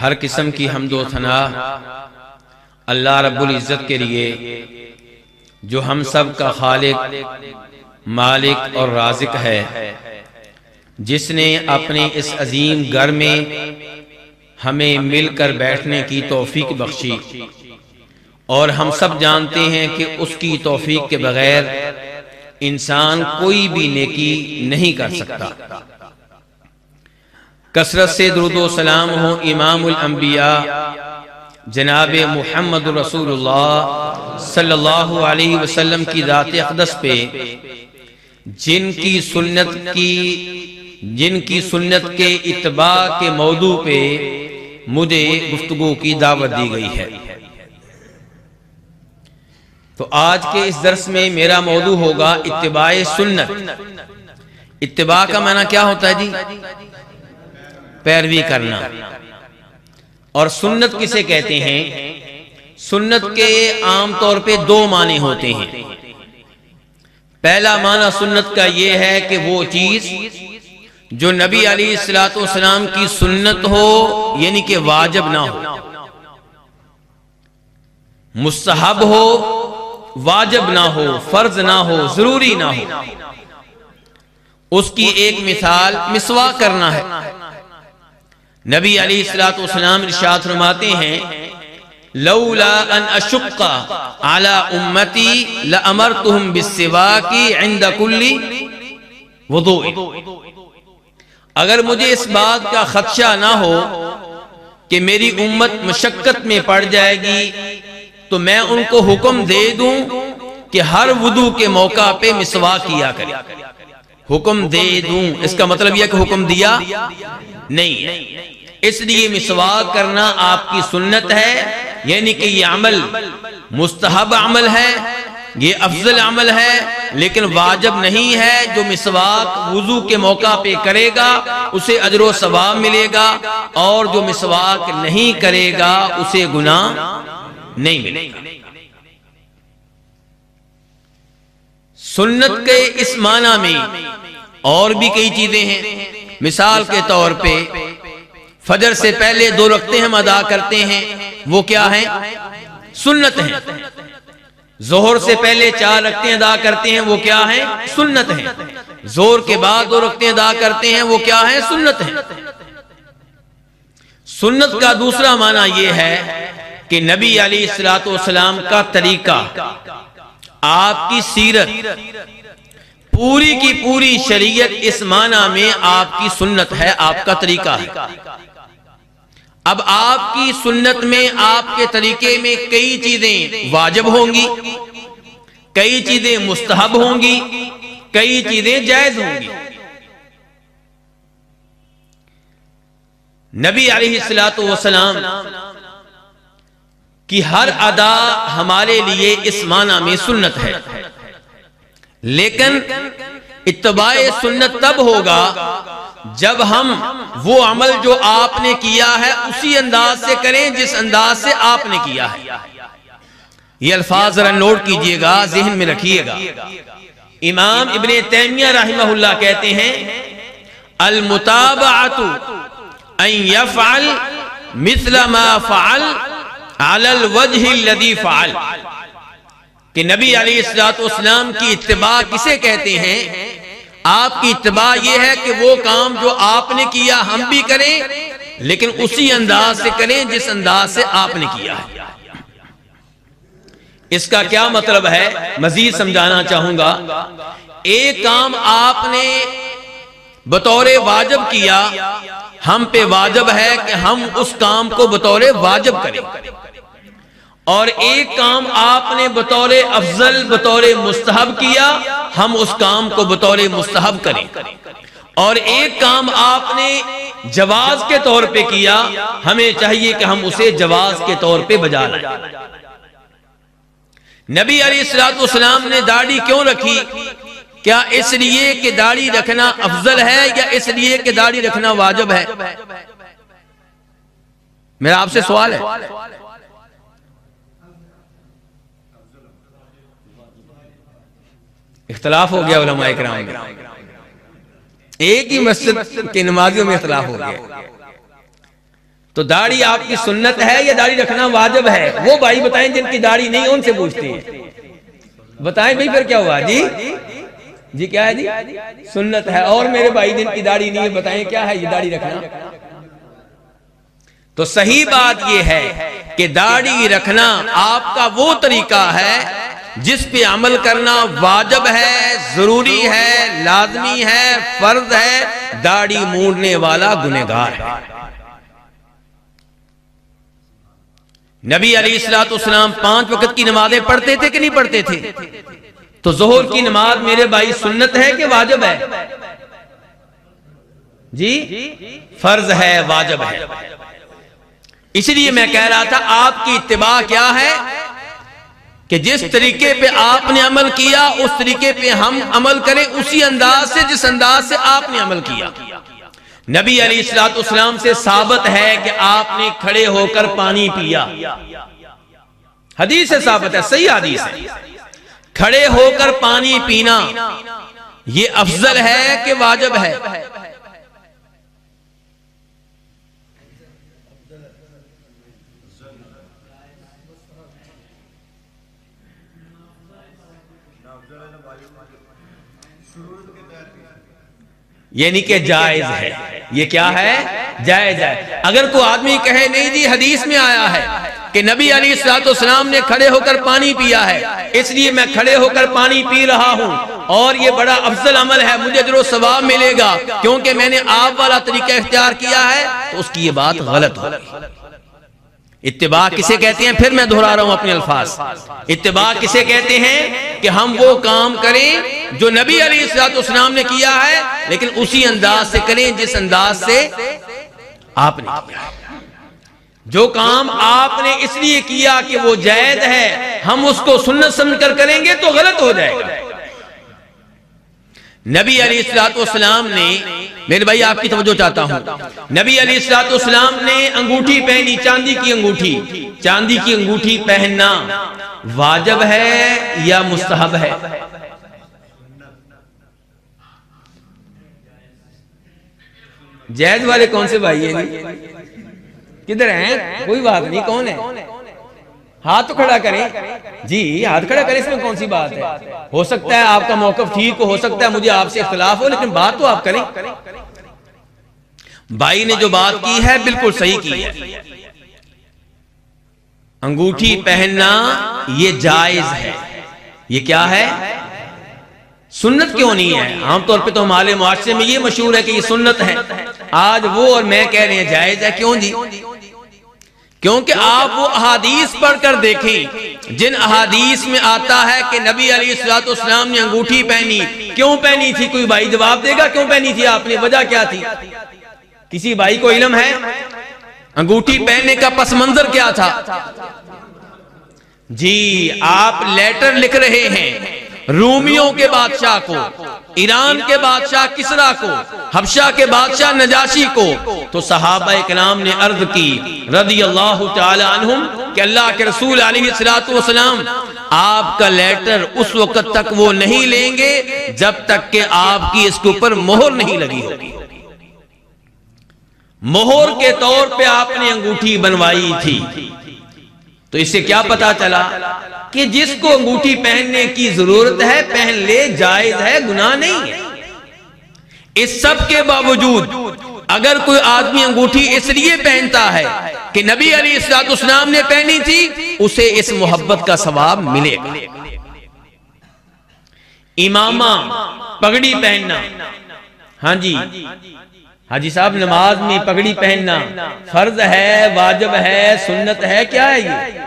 ہر قسم کی حمد و ثنا اللہ رب العزت کے لیے، جو ہم سب کا خالق، مالک اور رازق ہے۔ جس نے اپنے اس عظیم گھر میں ہمیں مل کر بیٹھنے کی توفیق بخشی۔ اور ہم سب جانتے ہیں کہ اس کی توفیق کے بغیر انسان کوئی بھی نیکی نہیں کر سکتا۔ کثرت سے درود و سلام ہو امام الانبیاء جناب محمد رسول اللہ صلی اللہ علیہ وسلم کی ذات اقدس پہ، جن کی سنت کی، جن کی سنت کے اتباع کے موضوع پہ مجھے گفتگو کی دعوت دی گئی ہے۔ تو آج کے اس درس میں میرا موضوع ہوگا اتباع سنت۔ اتباع کا معنی کیا ہوتا ہے جی؟ پیروی کرنا۔ اور سنت کسے کہتے ہیں؟ سنت کے عام طور پہ دو معنی ہوتے ہیں۔ پہلا معنی سنت کا یہ ہے کہ وہ چیز جو نبی علی السلام کی سنت ہو یعنی کہ واجب نہ ہو۔ مستحب ہو، واجب نہ ہو، فرض نہ ہو، ضروری نہ ہو۔ اس کی ایک مثال مسوا کرنا ہے۔ نبی علی السلام ارشاد فرماتے ہیں، لولا ان اشق على امتی لامرتهم بالسواک عند كل وضوء۔ اگر مجھے اس بات کا خدشہ نہ ہو کہ میری امت مشقت میں پڑ جائے گی، تو میں ان کو حکم دے دوں کہ ہر وضو کے موقع پہ مسوا کیا کرے حکم دے دوں، اس کا مطلب یہ کہ حکم دیا نہیں اس لیے مسواک کرنا آپ کی سنت ہے۔ یعنی کہ یہ عمل مستحب عمل ہے۔ یہ افضل عمل ہے۔ لیکن واجب نہیں ہے۔ جو مسواک وضو کے موقع پہ کرے گا اسے اجر و ثواب ملے گا۔ اور جو مسواک نہیں کرے گا اسے گناہ نہیں ملے گا۔ سنت کے اس معنی میں اور بھی کئی چیزیں ہیں۔ مثال کے طور پہ، فجر سے پہلے دو رکھتے ہم ادا کرتے ہیں، وہ کیا ہیں؟ سنت ہیں۔ زہر سے پہلے چار رکھتے ادا کرتے ہیں، وہ کیا ہیں؟ سنت ہیں۔ زور کے بعد دو رکھتے ادا کرتے ہیں، وہ کیا ہیں؟ سنت ہیں۔ سنت کا دوسرا معنی یہ ہے کہ نبی علی والسلام کا طریقہ، آپ کی سیرت پوری کی پوری شریعت اس معنی میں آپ کی سنت ہے، آپ کا طریقہ ہے۔ اب آپ کی سنت میں، آپ کے طریقے میں کئی چیزیں واجب ہوں گی، کئی چیزیں مستحب ہوں گی، کئی چیزیں جائز ہوں گی۔ نبی علیہ السلام کی ہر ادا ہمارے لیے اس معنی میں سنت ہے۔ لیکن اتباع سنت تب ہوگا جب ہم وہ عمل جو آپ نے کیا ہے اسی انداز سے کریں جس انداز سے آپ نے کیا ہے۔ یہ الفاظ ذرا نوٹ کیجیے گا، ذہن میں رکھیے گا۔ امام ابن تیمیہ رحمہ اللہ کہتے ہیں المتابعت ان یفعل مثل ما فعل علی الوجہ الذی فعل۔ کہ نبی علیہ السلام کی اتباع کسے کہتے ہیں؟ آپ کی اتباع یہ ہے کہ وہ کام جو آپ نے کیا ہم بھی کریں، لیکن اسی انداز سے کریں جس انداز سے آپ نے کیا ہے۔ اس کا کیا مطلب ہے؟ مزید سمجھانا چاہوں گا۔ ایک کام آپ نے بطور واجب کیا، ہم پہ واجب ہے کہ ہم اس کام کو بطور واجب کریں۔ اور ایک کام آپ نے بطور افضل، بطور مستحب کیا، ہم اس کام کو بطور مستحب کریں۔ اور ایک کام آپ نے جواز کے طور پہ کیا، ہمیں چاہیے کہ ہم اسے جواز کے طور پہ بجا لائیں نبی علیہ السلام نے داڑھی کیوں رکھی؟ کیا اس لیے کہ داڑھی رکھنا افضل ہے یا اس لیے کہ داڑھی رکھنا واجب ہے؟ میرا آپ سے سوال ہے۔ اختلاف ہو گیا علماء اکرام میں۔ ایک ہی مسجد کے نمازیوں میں اختلاف ہو گیا۔ تو داڑھی آپ کی سنت ہے یا داڑھی رکھنا واجب ہے؟ وہ بھائی بتائیں جن کی داڑھی نہیں، ان سے پوچھتے ہیں۔ بتائیں بھائی پھر کیا ہوا؟ جی؟ جی کیا ہے جی؟ سنت ہے۔ اور میرے بھائی جن کی داڑھی نہیں ہے، بتائیں کیا ہے یہ داڑھی رکھنا؟ تو صحیح بات یہ ہے کہ داڑھی رکھنا آپ کا وہ طریقہ ہے جس پہ عمل کرنا واجب ہے، ضروری ہے، لازمی ہے، فرض ہے، داڑھی مونڈنے والا گنہگار ہے۔ نبی علی السلاط اسلام پانچ وقت کی نمازیں پڑھتے تھے کہ نہیں پڑھتے تھے؟ تو ظہر کی نماز میرے بھائی سنت ہے کہ واجب ہے؟ جی فرض ہے، واجب ہے۔ اس لیے میں کہہ رہا تھا، آپ کی اتباع کیا ہے؟ کہ جس طریقے پہ آپ نے عمل کیا اس طریقے پہ ہم عمل کریں اسی انداز سے جس انداز سے آپ نے عمل کیا۔ نبی علی السلاط اسلام سے ثابت ہے کہ آپ نے کھڑے ہو کر پانی پیا۔ حدیث سے ثابت ہے صحیح حدیث ہے۔ کھڑے ہو کر پانی پینا یہ افضل ہے کہ واجب ہے۔ یعنی کہ جائز ہے۔ یہ کیا ہے؟ جائز ہے۔ اگر کوئی آدمی کہے نہیں جی حدیث میں آیا ہے کہ نبی علی السلام نے کھڑے ہو کر پانی پیا ہے اس لیے میں کھڑے ہو کر پانی پی رہا ہوں۔ اور یہ بڑا افضل عمل ہے مجھے جو ثواب ملے گا۔ کیونکہ میں نے آپ والا طریقہ اختیار کیا ہے تو اس کی یہ بات غلط ہوگی اتباع کسے کہتے ہیں؟ پھر میں دہرا رہا ہوں اپنے الفاظ۔ اتباع کسے کہتے ہیں کہ ہم وہ کام کریں جو نبی علی اسلام نے کیا ہے لیکن اسی انداز سے کریں جس انداز سے آپ نے کیا جو کام آپ نے اس لیے کیا کہ وہ جائد ہے ہم اس کو سنت سمجھ کر کریں گے تو غلط ہو جائے گا۔ نبی علی والسلام نے میرے بھائی، آپ کی توجہ چاہتا ہوں۔ نبی علی والسلام نے انگوٹھی پہنی، چاندی کی انگوٹھی۔ چاندی کی انگوٹھی پہننا واجب ہے یا مستحب ہے؟ جائز والے کون سے بھائی ہیں جی؟ کدھر ہیں؟ کوئی بات نہیں، کون ہے ہاتھ کھڑا کریں۔ جی ہاتھ کھڑا کریں اس میں کون سی بات ہے؟ ہو سکتا ہے آپ کا موقف ٹھیک ہو سکتا ہے مجھے آپ سے اختلاف ہو لیکن بات تو آپ کریں۔ بھائی نے جو بات کی ہے بالکل صحیح کی ہے۔ انگوٹھی پہننا یہ جائز ہے۔ یہ کیا ہے؟ سنت کیوں نہیں ہے؟ عام طور پہ تو ہمارے معاشرے میں یہ مشہور ہے کہ یہ سنت ہے۔ آج وہ اور میں کہہ رہے ہیں جائز ہے۔ کیوں جی؟ کیونکہ آپ وہ احادیث پڑھ کر دیکھیں جن احادیث میں آتا ہے کہ نبی علی السلام نے انگوٹھی پہنی۔ کیوں پہنی تھی؟ کوئی بھائی جواب دے گا کیوں پہنی تھی؟ آپ نے وجہ کیا تھی؟ کسی بھائی کو علم ہے؟ انگوٹھی پہننے کا پس منظر کیا تھا؟ جی آپ لیٹر لکھ رہے ہیں۔ رومیوں کے بادشاہ کو، ایران کے بادشاہ کسرا کو، حبشہ کے بادشاہ نجاشی کو۔ تو صحابہ اکرام نے عرض کی رضی اللہ تعالی عنہم کہ اللہ کے رسول علیہ السلام آپ کا لیٹر اس وقت تک وہ نہیں لیں گے جب تک کہ آپ کی اس کے اوپر مہر نہیں لگی ہوگی۔ مہر کے طور پہ آپ نے انگوٹھی بنوائی تھی۔ تو اس سے کیا پتا چلا کہ جس کو انگوٹھی پہننے کی ضرورت ہے پہن لے جائز ہے گناہ نہیں ہے۔ اس سب کے باوجود اگر کوئی آدمی انگوٹھی اس لیے پہنتا ہے کہ نبی علی اسلام نے پہنی تھی اسے اس محبت کا ثواب ملے گا۔ امامہ پگڑی پہننا۔ ہاں جی۔ حاجی صاحب، نماز میں پگڑی پہننا. فرض ہے، واجب ہے، سنت ہے، کیا ہے یہ؟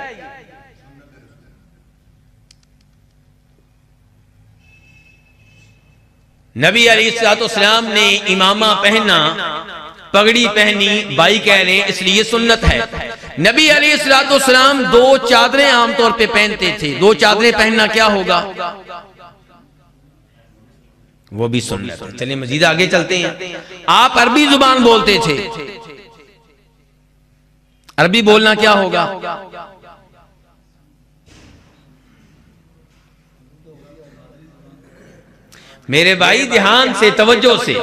نبی علی السلام نے امامہ پہننا پگڑی پہنی بائی کہہ رہے ہیں، اس لیے سنت ہے. نبی علی السلام دو چادریں عام طور پہ پہنتے تھے. دو چادریں پہننا کیا ہوگا؟ وہ بھی سن لیتے چلیں مزید آگے چلتے ہیں۔ آپ عربی زبان بولتے تھے۔ عربی بولنا کیا ہوگا؟ میرے بھائی، دھیان سے، توجہ سے۔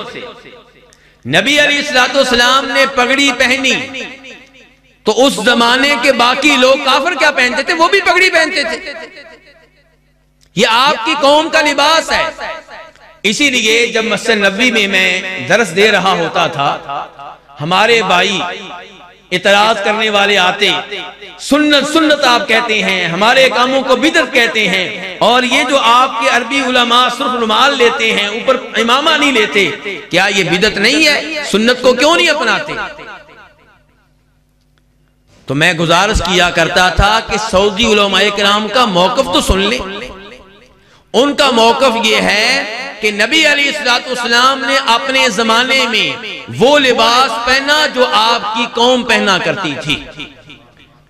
نبی علی السلام نے پگڑی پہنی۔ تو اس زمانے کے باقی لوگ کافر کیا پہنتے تھے؟ وہ بھی پگڑی پہنتے تھے۔ یہ آپ کی قوم کا لباس ہے۔ اسی لیے جب مسجد نبی میں میں درس دے رہا ہوتا تھا، ہمارے بھائی اعتراض کرنے والے آتے، سنت سنت آپ کہتے ہیں، ہمارے کاموں کو بدت کہتے ہیں، اور یہ جو آپ کے عربی علماء صرف رمال لیتے ہیں، اوپر امامہ نہیں لیتے، کیا یہ بدت نہیں ہے؟ سنت کو کیوں نہیں اپناتے؟ تو میں گزارش کیا کرتا تھا کہ سعودی علماء کرام کا موقف تو سن لیں۔ ان کا موقف یہ ہے کہ نبی علیہ السلام نے اپنے زمانے میں وہ لباس پہنا جو آپ کی قوم پہنا کرتی تھی۔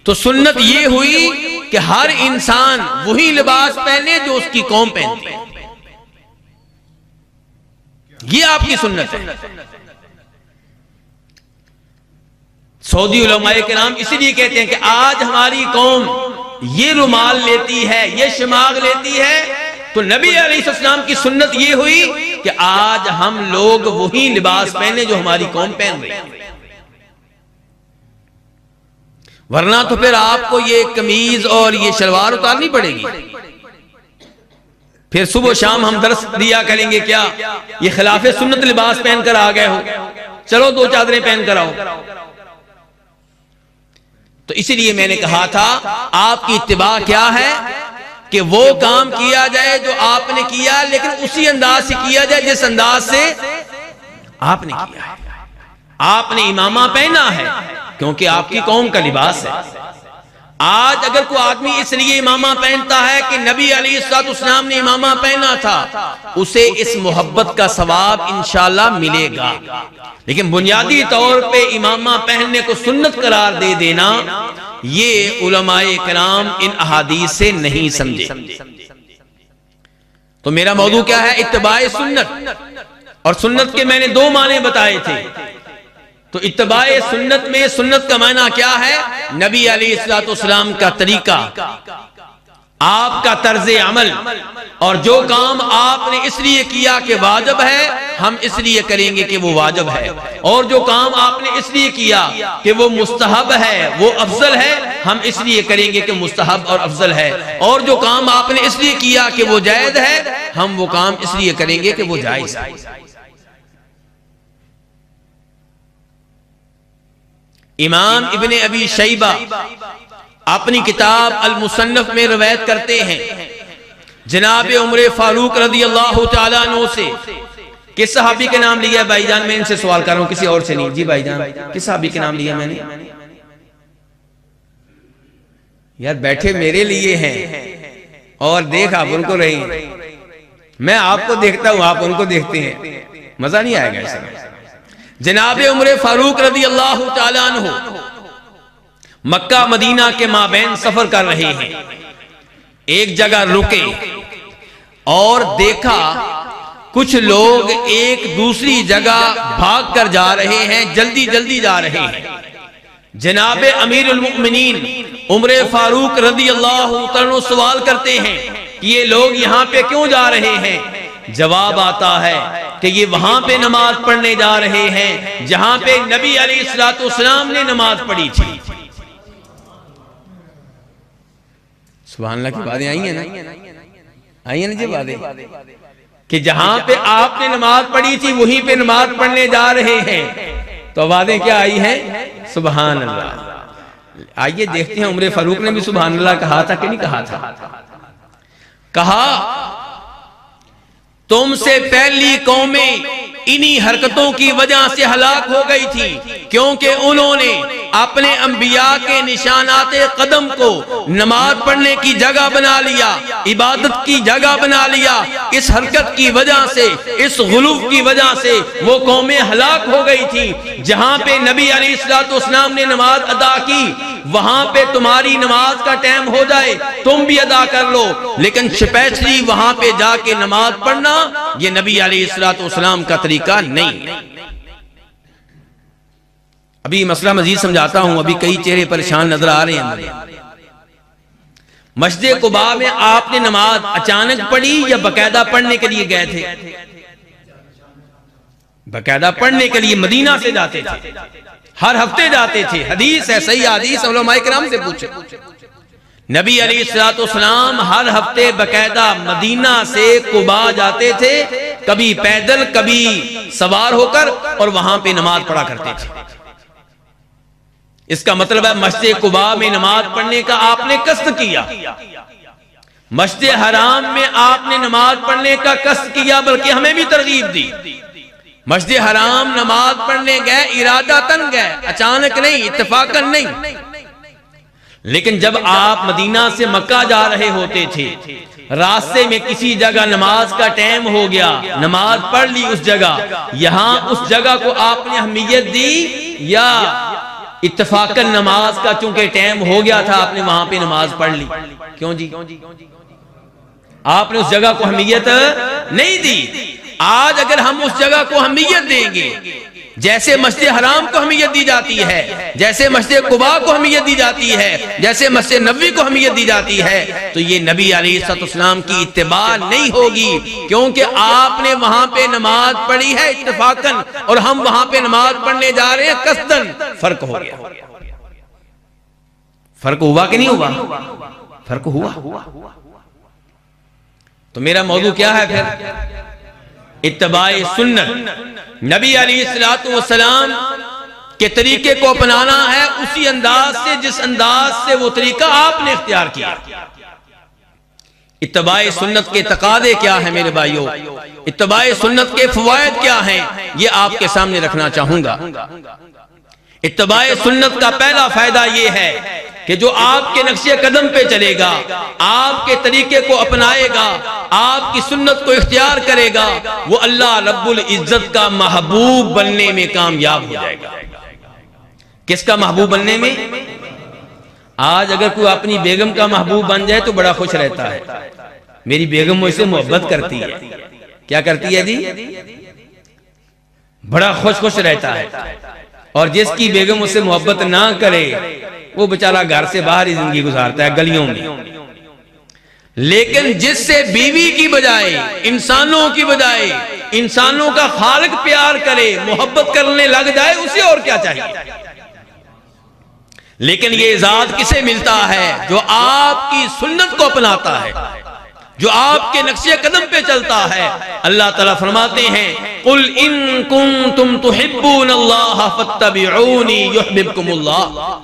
تو سنت یہ ہوئی کہ ہر انسان وہی لباس پہنے جو اس کی قوم پہنتی۔ یہ آپ کی سنت ہے۔ سعودی علماء کے نام اسی لیے کہتے ہیں کہ آج ہماری قوم یہ رومال لیتی ہے، یہ شماغ لیتی ہے تو نبی علیہ السلام کی سنت یہ ہوئی کہ آج ہم لوگ وہی لباس پہنے جو ہماری قوم پہن رہی ورنہ تو پھر آپ کو یہ کمیز اور یہ شلوار اتارنی پڑے گی۔ پھر صبح و شام ہم درس دیا کریں گے، کیا یہ خلاف سنت لباس پہن کر آ گئے ہو؟ چلو دو چادریں پہن کر آؤ۔ تو اسی لیے میں نے کہا تھا، آپ کی اتباع کیا ہے؟ کہ وہ کام کیا جائے جو آپ نے کیا، لیکن اسی انداز سے کیا جائے جس انداز سے آپ نے کیا ہے۔ آپ نے امامہ پہنا ہے، کیونکہ آپ کی قوم کا لباس ہے۔ آج اگر کوئی آدمی اس لیے امامہ پہنتا ہے کہ نبی علی اسلام نے امامہ پہنا تھا، اسے اس محبت کا ثواب انشاءاللہ ملے گا۔ لیکن بنیادی طور پہ امامہ پہننے کو سنت قرار دے دینا، یہ علماء کرام ان احادیث سے نہیں سمجھے۔ تو میرا موضوع کیا ہے؟ اتباع سنت۔ اور سنت کے میں نے دو معنی بتائے تھے۔ تو اتباع سنت میں سنت کا معنی کیا ہے؟ نبی علیہ السلام کا طریقہ۔ آپ کا طرز عمل۔ اور جو کام آپ نے اس لیے کیا کہ واجب ہے، ہم اس لیے کریں گے کہ وہ واجب ہے۔ اور جو کام آپ نے اس لیے کیا کہ وہ مستحب ہے، وہ افضل ہے، ہم اس لیے کریں گے کہ مستحب اور افضل ہے۔ اور جو کام آپ نے اس لیے کیا کہ وہ جائز ہے، ہم وہ کام اس لیے کریں گے کہ وہ جائز ہے۔ امام ابن ابی شیبہ اپنی کتاب المصنف میں روایت کرتے ہیں۔ جناب عمر فاروق رضی اللہ تعالیٰ عنہ سے کس صحابی کے نام لیا ہے؟ بھائی جان، میں ان سے سوال کر رہا ہوں، کسی اور سے نہیں۔ جی بھائی جان، کس صحابی کے نام لیا میں نے؟ یار بیٹھے میرے لیے ہیں۔ اور دیکھ، آپ ان کو رہی ہیں میں آپ کو دیکھتا ہوں، آپ ان کو دیکھتے ہیں۔ مزہ نہیں آئے گا ایسا جناب عمر فاروق رضی اللہ تعالیٰ عنہ مکہ مدینہ کے مابین سفر کر رہے ہیں۔ ایک جگہ رکے اور دیکھا کچھ لوگ ایک دوسری جگہ بھاگ کر جا رہے ہیں، جلدی جلدی جا رہے ہیں۔ جناب امیر المؤمنین عمر فاروق رضی اللہ عنہ سوال کرتے ہیں کہ یہ لوگ یہاں پہ کیوں جا رہے ہیں؟ جواب آتا ہے کہ یہ وہاں پہ نماز پڑھنے جا رہے ہیں جہاں پہ نبی علیہ السلام نے نماز پڑھی تھی۔ سبحان اللہ کی باتیں آئی ہیں نا؟ آئی ہیں نا جی باتیں؟ کہ جہاں پہ آپ نے نماز پڑھی تھی وہیں پہ نماز پڑھنے جا رہے ہیں۔ تو باتیں کیا آئی ہیں؟ سبحان اللہ۔ آئیے دیکھتے ہیں عمر فاروق نے بھی سبحان اللہ کہا تھا کہ نہیں کہا تھا؟ کہا تم سے پہلی قومیں انہی حرکتوں کی وجہ سے ہلاک ہو گئی تھی، کیونکہ انہوں نے اپنے انبیاء کے نشانات قدم کو نماز پڑھنے کی جگہ بنا لیا، عبادت کی جگہ بنا لیا۔ اس حرکت کی وجہ سے، اس غلوف کی وجہ سے وہ قومیں ہلاک ہو گئی تھی جہاں پہ نبی علیہ السلام نے نماز ادا کی، وہاں پہ تمہاری نماز کا ٹائم ہو جائے، تم بھی ادا کر لو۔ لیکن سپیشلی وہاں پہ جا کے نماز پڑھنا، یہ نبی علیہ السلام کا طریقہ نہیں۔ ابھی مسئلہ مزید سمجھاتا ہوں، ابھی کئی چہرے پریشان نظر آ رہے ہیں۔ مسجد قبا میں آپ نے نماز اچانک پڑھی یا باقاعدہ پڑھنے کے لیے گئے تھے؟ باقاعدہ پڑھنے کے لیے مدینہ سے جاتے تھے، ہر ہفتے جاتے تھے۔ حدیث ہے، صحیح حدیث علماء کرام سے پوچھے۔ نبی علی السلاط ہر ہفتے باقاعدہ مدینہ سے کبا جاتے تھے۔ کبھی پیدل، کبھی سوار ہو کر اور وہاں پہ نماز پڑھا کرتے تھے۔ اس کا مطلب ہے مسجد کبا میں نماز پڑھنے کا آپ نے قصد کیا۔ مسجد حرام میں آپ نے نماز پڑھنے کا قصد کیا بلکہ ہمیں بھی ترغیب دی۔ مسجد حرام نماز پڑھنے گئے، ارادہ تن گئے اچانک نہیں، اتفاقا نہیں۔ لیکن جب آپ مدینہ سے مکہ جا رہے ہوتے تھے راستے میں کسی جگہ نماز کا ٹائم ہو گیا، نماز پڑھ لی اس جگہ، یہاں اس جگہ کو آپ نے اہمیت دی یا اتفاقا نماز کا چونکہ ٹائم ہو گیا تھا، آپ نے وہاں پہ نماز پڑھ لی۔ کیوں جی؟ آپ نے اس جگہ کو اہمیت نہیں دی۔ آج اگر ہم اس جگہ کو اہمیت دیں گے جیسے مسجد حرام کو اہمیت دی جاتی ہے، جیسے مسجد قبا کو اہمیت دی جاتی ہے، جیسے مسجد نبی کو اہمیت دی جاتی ہے، تو یہ نبی علیہ السلام کی اتباع نہیں ہوگی، کیونکہ آپ نے وہاں پہ نماز پڑھی ہے اتفاقن اور ہم وہاں پہ نماز پڑھنے جا رہے ہیں قصدن فرق ہو گیا۔ فرق ہوا کہ نہیں ہوا؟ فرق ہوا۔ تو میرا موضوع کیا ہے پھر؟ اتباع سنت۔ نبی علیہ السلام کے طریقے کو اپنانا ہے، اسی انداز سے، جس انداز سے وہ طریقہ آپ نے اختیار کیا۔ اتباع سنت کے تقاضے کیا ہیں میرے بھائیوں؟ اتباع سنت کے فوائد کیا ہیں؟ یہ آپ کے سامنے رکھنا چاہوں گا۔ اتباع سنت کا پہلا فائدہ یہ ہے کہ جو آپ کے نقش قدم پہ چلے گا، آپ کے طریقے کو اپنائے گا، آپ کی سنت کو اختیار کرے گا، وہ اللہ رب العزت کا محبوب بننے میں کامیاب ہو جائے گا۔ کس کا محبوب بننے میں؟ آج اگر کوئی اپنی بیگم کا محبوب بن جائے تو بڑا خوش رہتا ہے۔ میری بیگم مجھ سے محبت کرتی ہے۔ کیا کرتی ہے جی؟ بڑا خوش خوش رہتا ہے۔ اور جس کی بیگم اس سے محبت نہ کرے، وہ بچارہ گھر سے باہر ہی زندگی گزارتا ہے گلیوں میں۔ لیکن جس سے بیوی کی بجائے، انسانوں کی بجائے، انسانوں کا خالق پیار کرے، محبت کرنے لگ جائے، اسے اور کیا چاہیے؟ لیکن یہ ذات کسے ملتا ہے جو آپ کی سنت کو اپناتا ہے؟ جو آپ کے نقش قدم پہ چلتا ہے۔ اللہ تعالیٰ فرماتے ہیں، قل ان کنتم تحبون اللہ فاتبعونی یحببکم اللہ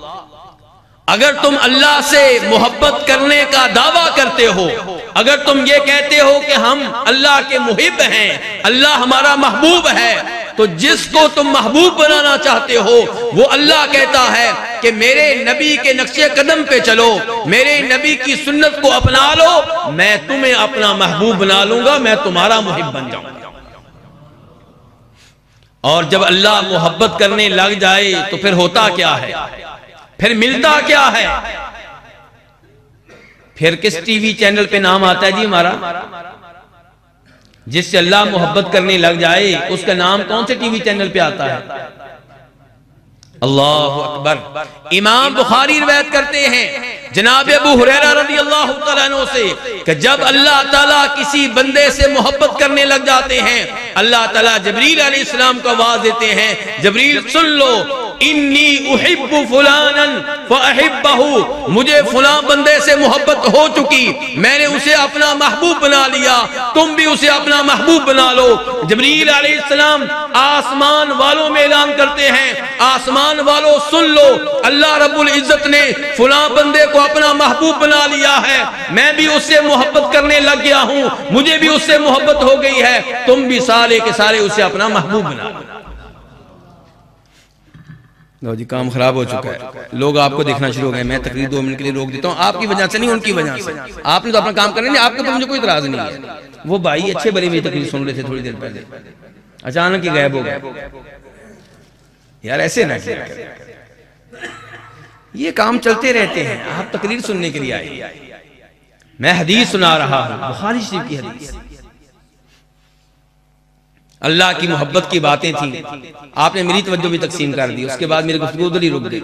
اگر تم اللہ سے محبت کرنے کا دعویٰ کرتے ہو اگر تم یہ کہتے ہو کہ ہم اللہ کے محب ہیں اللہ ہمارا محبوب ہے تو جس کو تم محبوب بنانا چاہتے ہو وہ اللہ کہتا ہے کہ میرے نبی کے نقش قدم پہ چلو میرے نبی کی سنت کو اپنا لو میں تمہیں اپنا محبوب بنا لوں گا میں تمہارا محب بن جاؤں گا۔ اور جب اللہ محبت کرنے لگ جائے تو پھر ہوتا کیا ہے پھر ملتا کیا ہے؟ پھر کس ٹی وی چینل پہ نام آتا ہے جی ہمارا؟ جس سے اللہ محبت کرنے لگ جائے، اس کا نام کون سے ٹی وی چینل پہ آتا ہے؟ اللہ اکبر۔ امام بخاری روایت کرتے ہیں، جناب ابو حریرہ رضی اللہ تعالیٰ عنہ سے، کہ جب اللہ تعالیٰ کسی بندے سے محبت کرنے لگ جاتے ہیں، اللہ تعالیٰ جبریل علیہ السلام کو آواز دیتے ہیں، جبریل سن لو انی احب فلانا فاحبہ مجھے فلان بندے سے محبت ہو چکی۔ میں نے اسے اپنا محبوب بنا لیا۔ تم بھی اسے اپنا محبوب بنا لو۔ جبریل علیہ السلام آسمان والوں میں اعلان کرتے ہیں۔ آسمان والوں سن لو۔ اللہ رب العزت نے فلان بندے کو اپنا محبوب بنا لیا ہے۔ میں بھی اس سے محبت کرنے لگ گیا ہوں۔ مجھے بھی اس سے محبت ہو گئی ہے۔ تم بھی سارے کے سارے اسے اپنا محبوب بنا لو۔ لو جی کام خراب ہو چکا ہے۔ لوگ آپ کو دیکھنا شروع ہو گئے۔ میں تقریر دو منٹ کے لیے روک دیتا ہوں۔ آپ کی وجہ سے نہیں، ان کی وجہ سے۔ آپ نے تو اپنا کام کرنا نہیں آپ کے تو مجھے کوئی اعتراض نہیں ہے۔ وہ بھائی اچھے بڑے میں تقریر سن رہے تھے تھوڑی دیر پہلے۔ اچانک ہی غائب ہو گئے۔ یار ایسے نہ کیا۔ یہ کام چلتے رہتے ہیں۔ آپ تقریر سننے کے لیے آئے۔ میں حدیث سنا رہا ہوں۔ بخاری شریف کی حدیث۔ اللہ کی محبت کی باتیں تھیں۔ آپ نے میری توجہ بھی تقسیم کر دی، اس کے بعد میرے گفتگو ادھر ہی رک گئی۔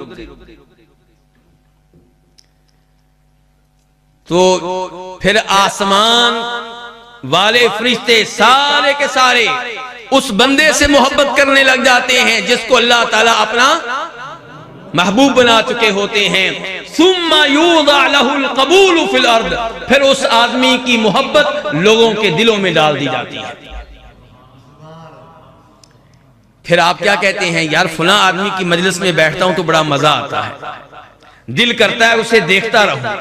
تو پھر آسمان والے فرشتے سارے کے سارے اس بندے سے محبت کرنے لگ جاتے ہیں جس کو اللہ تعالیٰ اپنا محبوب بنا چکے ہوتے ہیں۔ ثم یوضع له القبول فی الارض۔ پھر اس آدمی کی محبت لوگوں کے دلوں میں ڈال دی جاتی ہے۔ پھر آپ کیا کہتے ہیں، یار، فلاں آدمی کی مجلس میں بیٹھتا ہوں تو بڑا مزہ آتا ہے. دل کرتا ہے اسے دیکھتا رہوں۔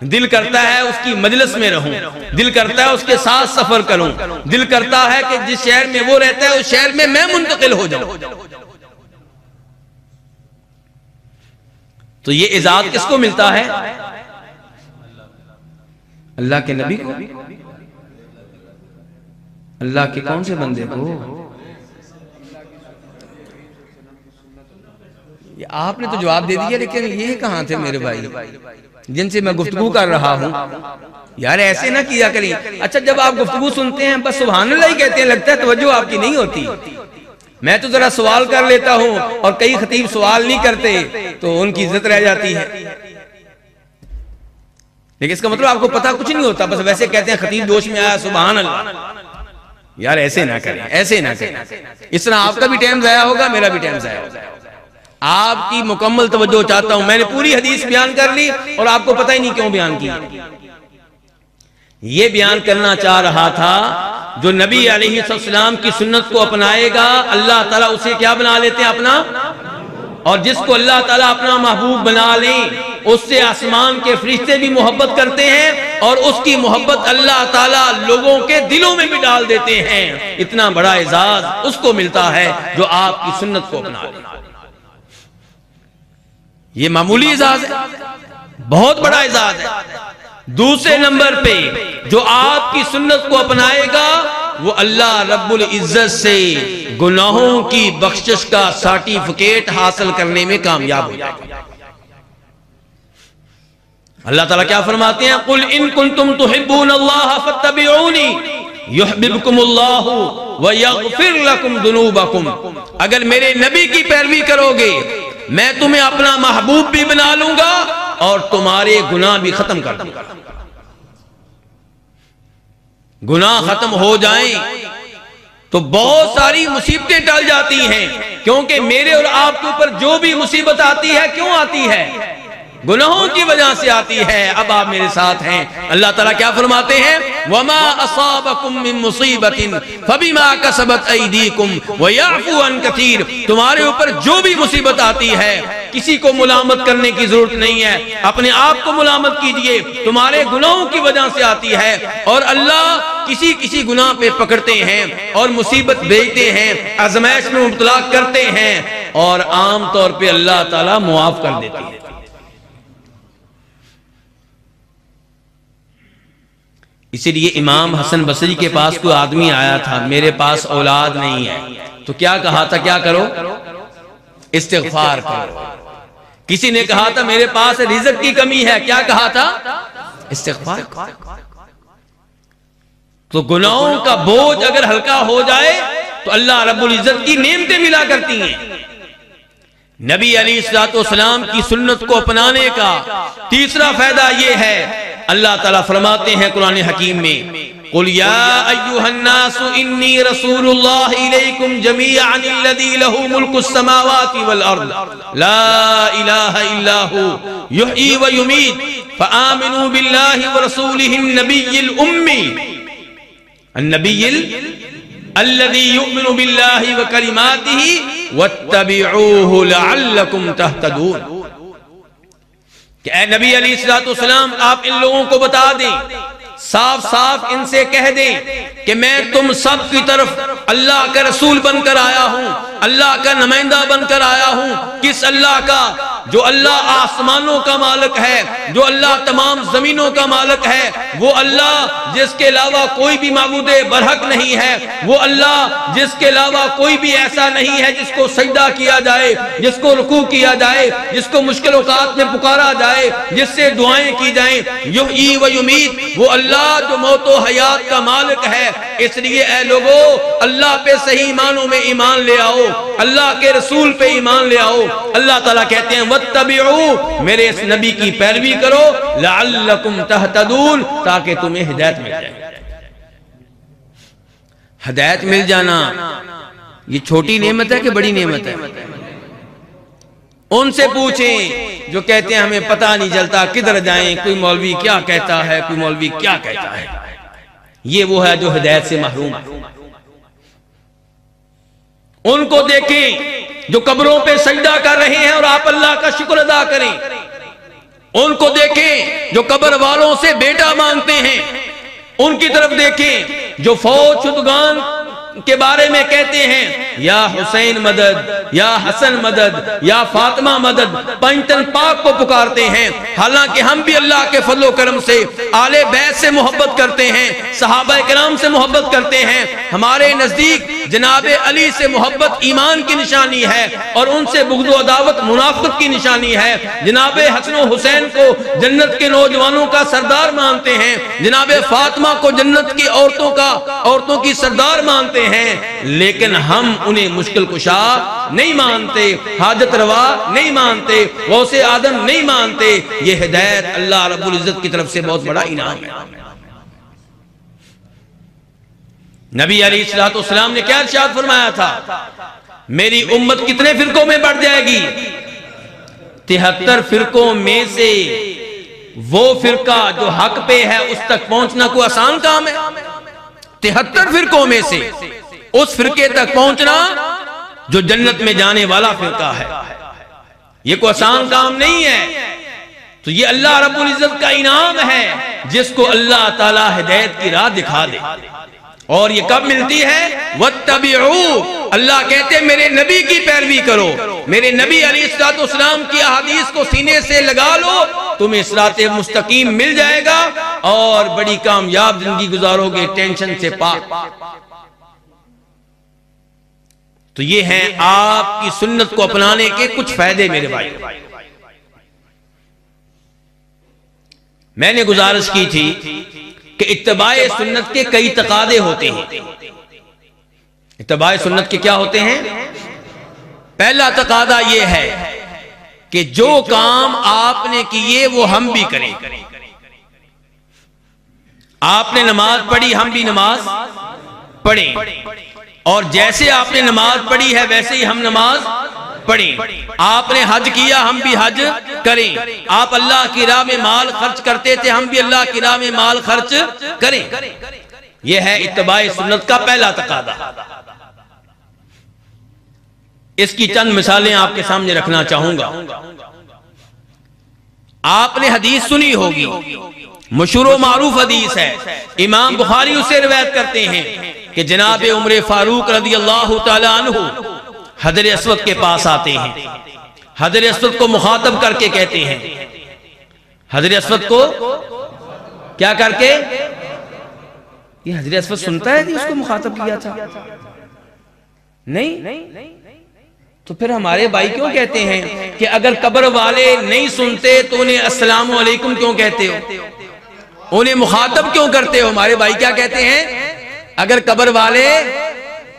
دل کرتا ہے اس کی مجلس میں رہوں۔ دل کرتا ہے اس کے ساتھ سفر کروں۔ دل کرتا ہے کہ جس شہر میں وہ رہتا ہے، اس شہر میں میں منتقل ہو جاؤں۔ تو یہ اعزاز کس کو ملتا ہے؟ اللہ کے نبی کو۔ اللہ کے کون سے بندے کو؟ آپ نے تو جواب دے دیا لیکن یہ کہاں تھے میرے بھائی؟ جن سے میں گفتگو کر رہا ہوں۔ یار ایسے نہ کیا کریں۔ اچھا جب آپ گفتگو سنتے ہیں بس سبحان اللہ ہی کہتے ہیں لگتا ہے توجہ آپ کی نہیں ہوتی۔ میں تو ذرا سوال کر لیتا ہوں اور کئی خطیب سوال نہیں کرتے تو ان کی عزت رہ جاتی ہے۔ لیکن اس کا مطلب آپ کو پتا کچھ نہیں ہوتا بس ویسے کہتے ہیں خطیب دوش میں آیا سبحان اللہ۔ یار ایسے نہ کریں ایسے نہ کریں۔ اس طرح آپ کا بھی ٹائم ضائع ہوگا میرا بھی ٹائم ضائع ہوگا۔ آپ کی مکمل توجہ چاہتا ہوں۔ میں نے پوری حدیث بیان کر لی اور آپ کو پتہ ہی نہیں کیوں بیان کی۔ یہ بیان کرنا چاہ رہا تھا، جو نبی علیہ السلام کی سنت کو اپنائے گا، اللہ تعالیٰ اسے کیا بنا لیتے ہیں اپنا؟ اور جس کو اللہ تعالیٰ اپنا محبوب بنا لیں اس سے آسمان کے فرشتے بھی محبت کرتے ہیں اور اس کی محبت اللہ تعالیٰ لوگوں کے دلوں میں بھی ڈال دیتے ہیں۔ اتنا بڑا اعزاز اس کو ملتا ہے جو آپ کی سنت کو اپنا لیں یہ معمولی اعزاز ہے۔ بہت بڑا اعزاز ہے۔ دوسرے نمبر پہ جو آپ کی سنت کو اپنائے گا، وہ اللہ رب العزت سے گناہوں کی بخشش کا سرٹیفکیٹ حاصل کرنے میں کامیاب ہو جائے گا۔ اللہ تعالیٰ کیا فرماتے ہیں؟ قل ان کنتم تحبون اللہ فاتبعونی یحببکم اللہ ویغفر لکم ذنوبکم۔ اگر میرے نبی کی پیروی کرو گے میں تمہیں اپنا محبوب بھی بنا لوں گا اور تمہارے گناہ بھی ختم کر دوں گا۔ گناہ ختم ہو جائیں تو بہت ساری مصیبتیں ٹل جاتی ہیں، کیونکہ میرے اور آپ کے اوپر جو بھی مصیبت آتی ہے، کیوں آتی ہے؟ گناہوں کی وجہ سے آتی ہے، اب آپ میرے ساتھ ہیں۔ اللہ تعالیٰ کیا فرماتے ہیں؟ وَمَا أَصَابَكُم مِّن مُصِيبَةٍ فَبِمَا كَسَبَتْ أَيْدِيكُمْ وَيَعْفُوا عَن تمہارے اوپر جو بھی مصیبت آتی ہے، کسی کو ملامت کرنے کی ضرورت نہیں ہے۔ اپنے آپ کو ملامت کیجیے۔ تمہارے گناہوں کی وجہ سے آتی ہے۔ اور اللہ کسی کسی گناہ پہ پکڑتے ہیں اور مصیبت بھیجتے ہیں ازمائش میں مبتلا کرتے ہیں۔ اور عام طور پہ اللہ تعالیٰ معاف کر دیتے ہیں۔ اسی لیے امام حسن بصری کے پاس کوئی آدمی آیا تھا میرے پاس اولاد نہیں ہے۔ تو کیا کہا تھا کیا کرو؟ استغفار کرو۔ کسی نے کہا تھا میرے پاس رزق کی کمی ہے۔ کیا کہا تھا؟ استغفار تو گناہوں کا بوجھ اگر ہلکا ہو جائے تو اللہ رب العزت کی نعمتیں ملا کرتی ہیں۔ نبی علی السلام کی سنت کو اپنانے کا تیسرا فائدہ یہ ہے اللہ تعالیٰ فرماتے ہیں قرآن حکیم میں، قل یا ایوہ الناس انی رسول اللہ علیکم جمیعا الذی له ملک السماوات والارض، لا الہ الا ہو، یحیی و یمید فآمنوا باللہ ورسولہ النبی الامی الذي يؤمن بالله وكلماته واتبعوه لعلكم تهتدون۔ کہ اے نبی علیہ السلام آپ ان لوگوں کو بتا دیں۔ صاف صاف ان سے کہہ دیں کہ میں تم سب کی طرف اللہ کا رسول بن کر آیا ہوں، اللہ کا نمائندہ بن کر آیا ہوں۔ کس اللہ کا؟ جو اللہ آسمانوں کا مالک ہے، جو اللہ تمام زمینوں کا مالک ہے۔ وہ اللہ جس کے علاوہ کوئی بھی معبود برحق نہیں ہے۔ وہ اللہ جس کے علاوہ کوئی بھی ایسا نہیں ہے جس کو سجدہ کیا جائے، جس کو رکوع کیا جائے، جس کو مشکل اوقات میں پکارا جائے، جس سے دعائیں کی جائیں۔ یحیی و یمید وہ اللہ اللہ جو موت و حیات کا مالک ہے۔ اس لیے اے لوگو، اللہ پہ صحیح ایمانوں میں ایمان لے آؤ۔ اللہ کے رسول پہ ایمان لے آؤ۔ اللہ تعالیٰ کہتے ہیں، وَاتَّبِعُوا، میرے اس نبی کی پیروی کرو۔ لَعَلَّكُمْ تَحْتَدُونَ تاکہ تمہیں ہدایت مل جائے۔ ہدایت مل جانا، یہ چھوٹی نعمت ہے کہ بڑی نعمت ہے؟ ان سے پوچھیں، جو کہتے ہیں ہمیں پتہ نہیں چلتا کدھر جائیں، کوئی مولوی کیا کہتا ہے، کوئی مولوی کیا کہتا ہے۔ یہ وہ ہے جو ہدایت سے محروم ہے۔ ان کو دیکھیں، جو قبروں پہ سجدہ کر رہے ہیں اور آپ اللہ کا شکر ادا کریں۔ ان کو دیکھیں، جو قبر والوں سے بیٹا مانگتے ہیں۔ ان کی طرف دیکھیں، جو فوج شدگان کے بارے میں کہتے ہیں، یا حسین مدد، یا حسن مدد، یا فاطمہ مدد پنجتن پاک کو پکارتے ہیں۔ حالانکہ ہم بھی اللہ کے فضل و کرم سے آل بیت سے محبت کرتے ہیں، صحابہ کرام سے محبت کرتے ہیں۔ ہمارے نزدیک جناب علی سے محبت ایمان کی نشانی ہے اور ان سے بغض و عداوت منافقت کی نشانی ہے۔ جناب حسن و حسین کو جنت کے نوجوانوں کا سردار مانتے ہیں۔ جناب فاطمہ کو جنت کی عورتوں کا، عورتوں کی سردار مانتے ہیں لیکن ہم انہیں مشکل کشا نہیں مانتے، حاجت روا نہیں مانتے، غوث آدم نہیں مانتے۔ یہ ہدایت اللہ رب العزت کی طرف سے بہت بڑا انعام ہے۔ نبی علیہ السلام نے کیا ارشاد فرمایا تھا؟ میری امت کتنے فرقوں میں بڑھ جائے گی؟ تہتر فرقوں میں سے وہ فرقہ جو حق پہ ہے، اس تک پہنچنا کوئی آسان کام ہے؟ تہتر فرقوں میں سے اس فرقے تک پہنچنا جو جنت میں جانے والا فرقہ ہے۔ یہ کوئی آسان کام نہیں ہے۔ تو یہ اللہ رب العزت کا انعام ہے جس کو اللہ تعالی ہدایت کی راہ دکھا دے۔ اور یہ کب ملتی ہے؟ وَاتَّبِعُوا اللہ کہتے میرے نبی کی پیروی کرو۔ میرے نبی علیہ السلام کی احادیث کو سینے سے لگا لو، تمہیں اسرات مستقیم مل جائے گا۔ اور بڑی کامیاب زندگی گزارو گے، ٹینشن سے پاک۔ تو یہ ہیں آپ کی سنت کو اپنانے کے کچھ فائدے میرے بھائی۔ میں نے گزارش کی تھی کہ اتباع سنت کے کئی تقاضے ہوتے ہیں۔ اتباع سنت کے کیا ہوتے ہیں؟ پہلا تقاضا یہ ہے کہ جو کام آپ نے کیے وہ ہم بھی کریں۔ آپ نے نماز پڑھی، ہم بھی نماز پڑھیں۔ اور جیسے آپ نے نماز پڑھی ہے ویسے ہی ہم نماز پڑھیں۔ آپ نے حج کیا، ہم بھی حج کریں۔ آپ اللہ کی راہ میں مال خرچ کرتے تھے، ہم بھی اللہ کی راہ میں مال خرچ کریں۔ یہ ہے اتباع سنت کا پہلا تقاضا۔ اس کی چند مثالیں آپ کے سامنے رکھنا چاہوں گا۔ آپ نے حدیث سنی ہوگی۔ مشہور و معروف حدیث ہے۔ امام بخاری اسے روایت کرتے ہیں۔ کہ جناب عمر فاروق رضی اللہ تعالی عنہ حضر اسود کے پاس آتے ہیں۔ حضر اسود کو مخاطب کر کے کہتے ہیں۔ حضر اسود کو کیا کر کے؟ یہ حضر اسود سنتا ہے اس کو مخاطب کیا تھا۔ نہیں؟ تو پھر ہمارے بھائی کیوں کہتے ہیں کہ اگر قبر والے نہیں سنتے تو انہیں السلام علیکم کیوں کہتے ہو؟ انہیں مخاطب کیوں کرتے ہو؟ ہمارے بھائی کیا کہتے ہیں؟ اگر قبر والے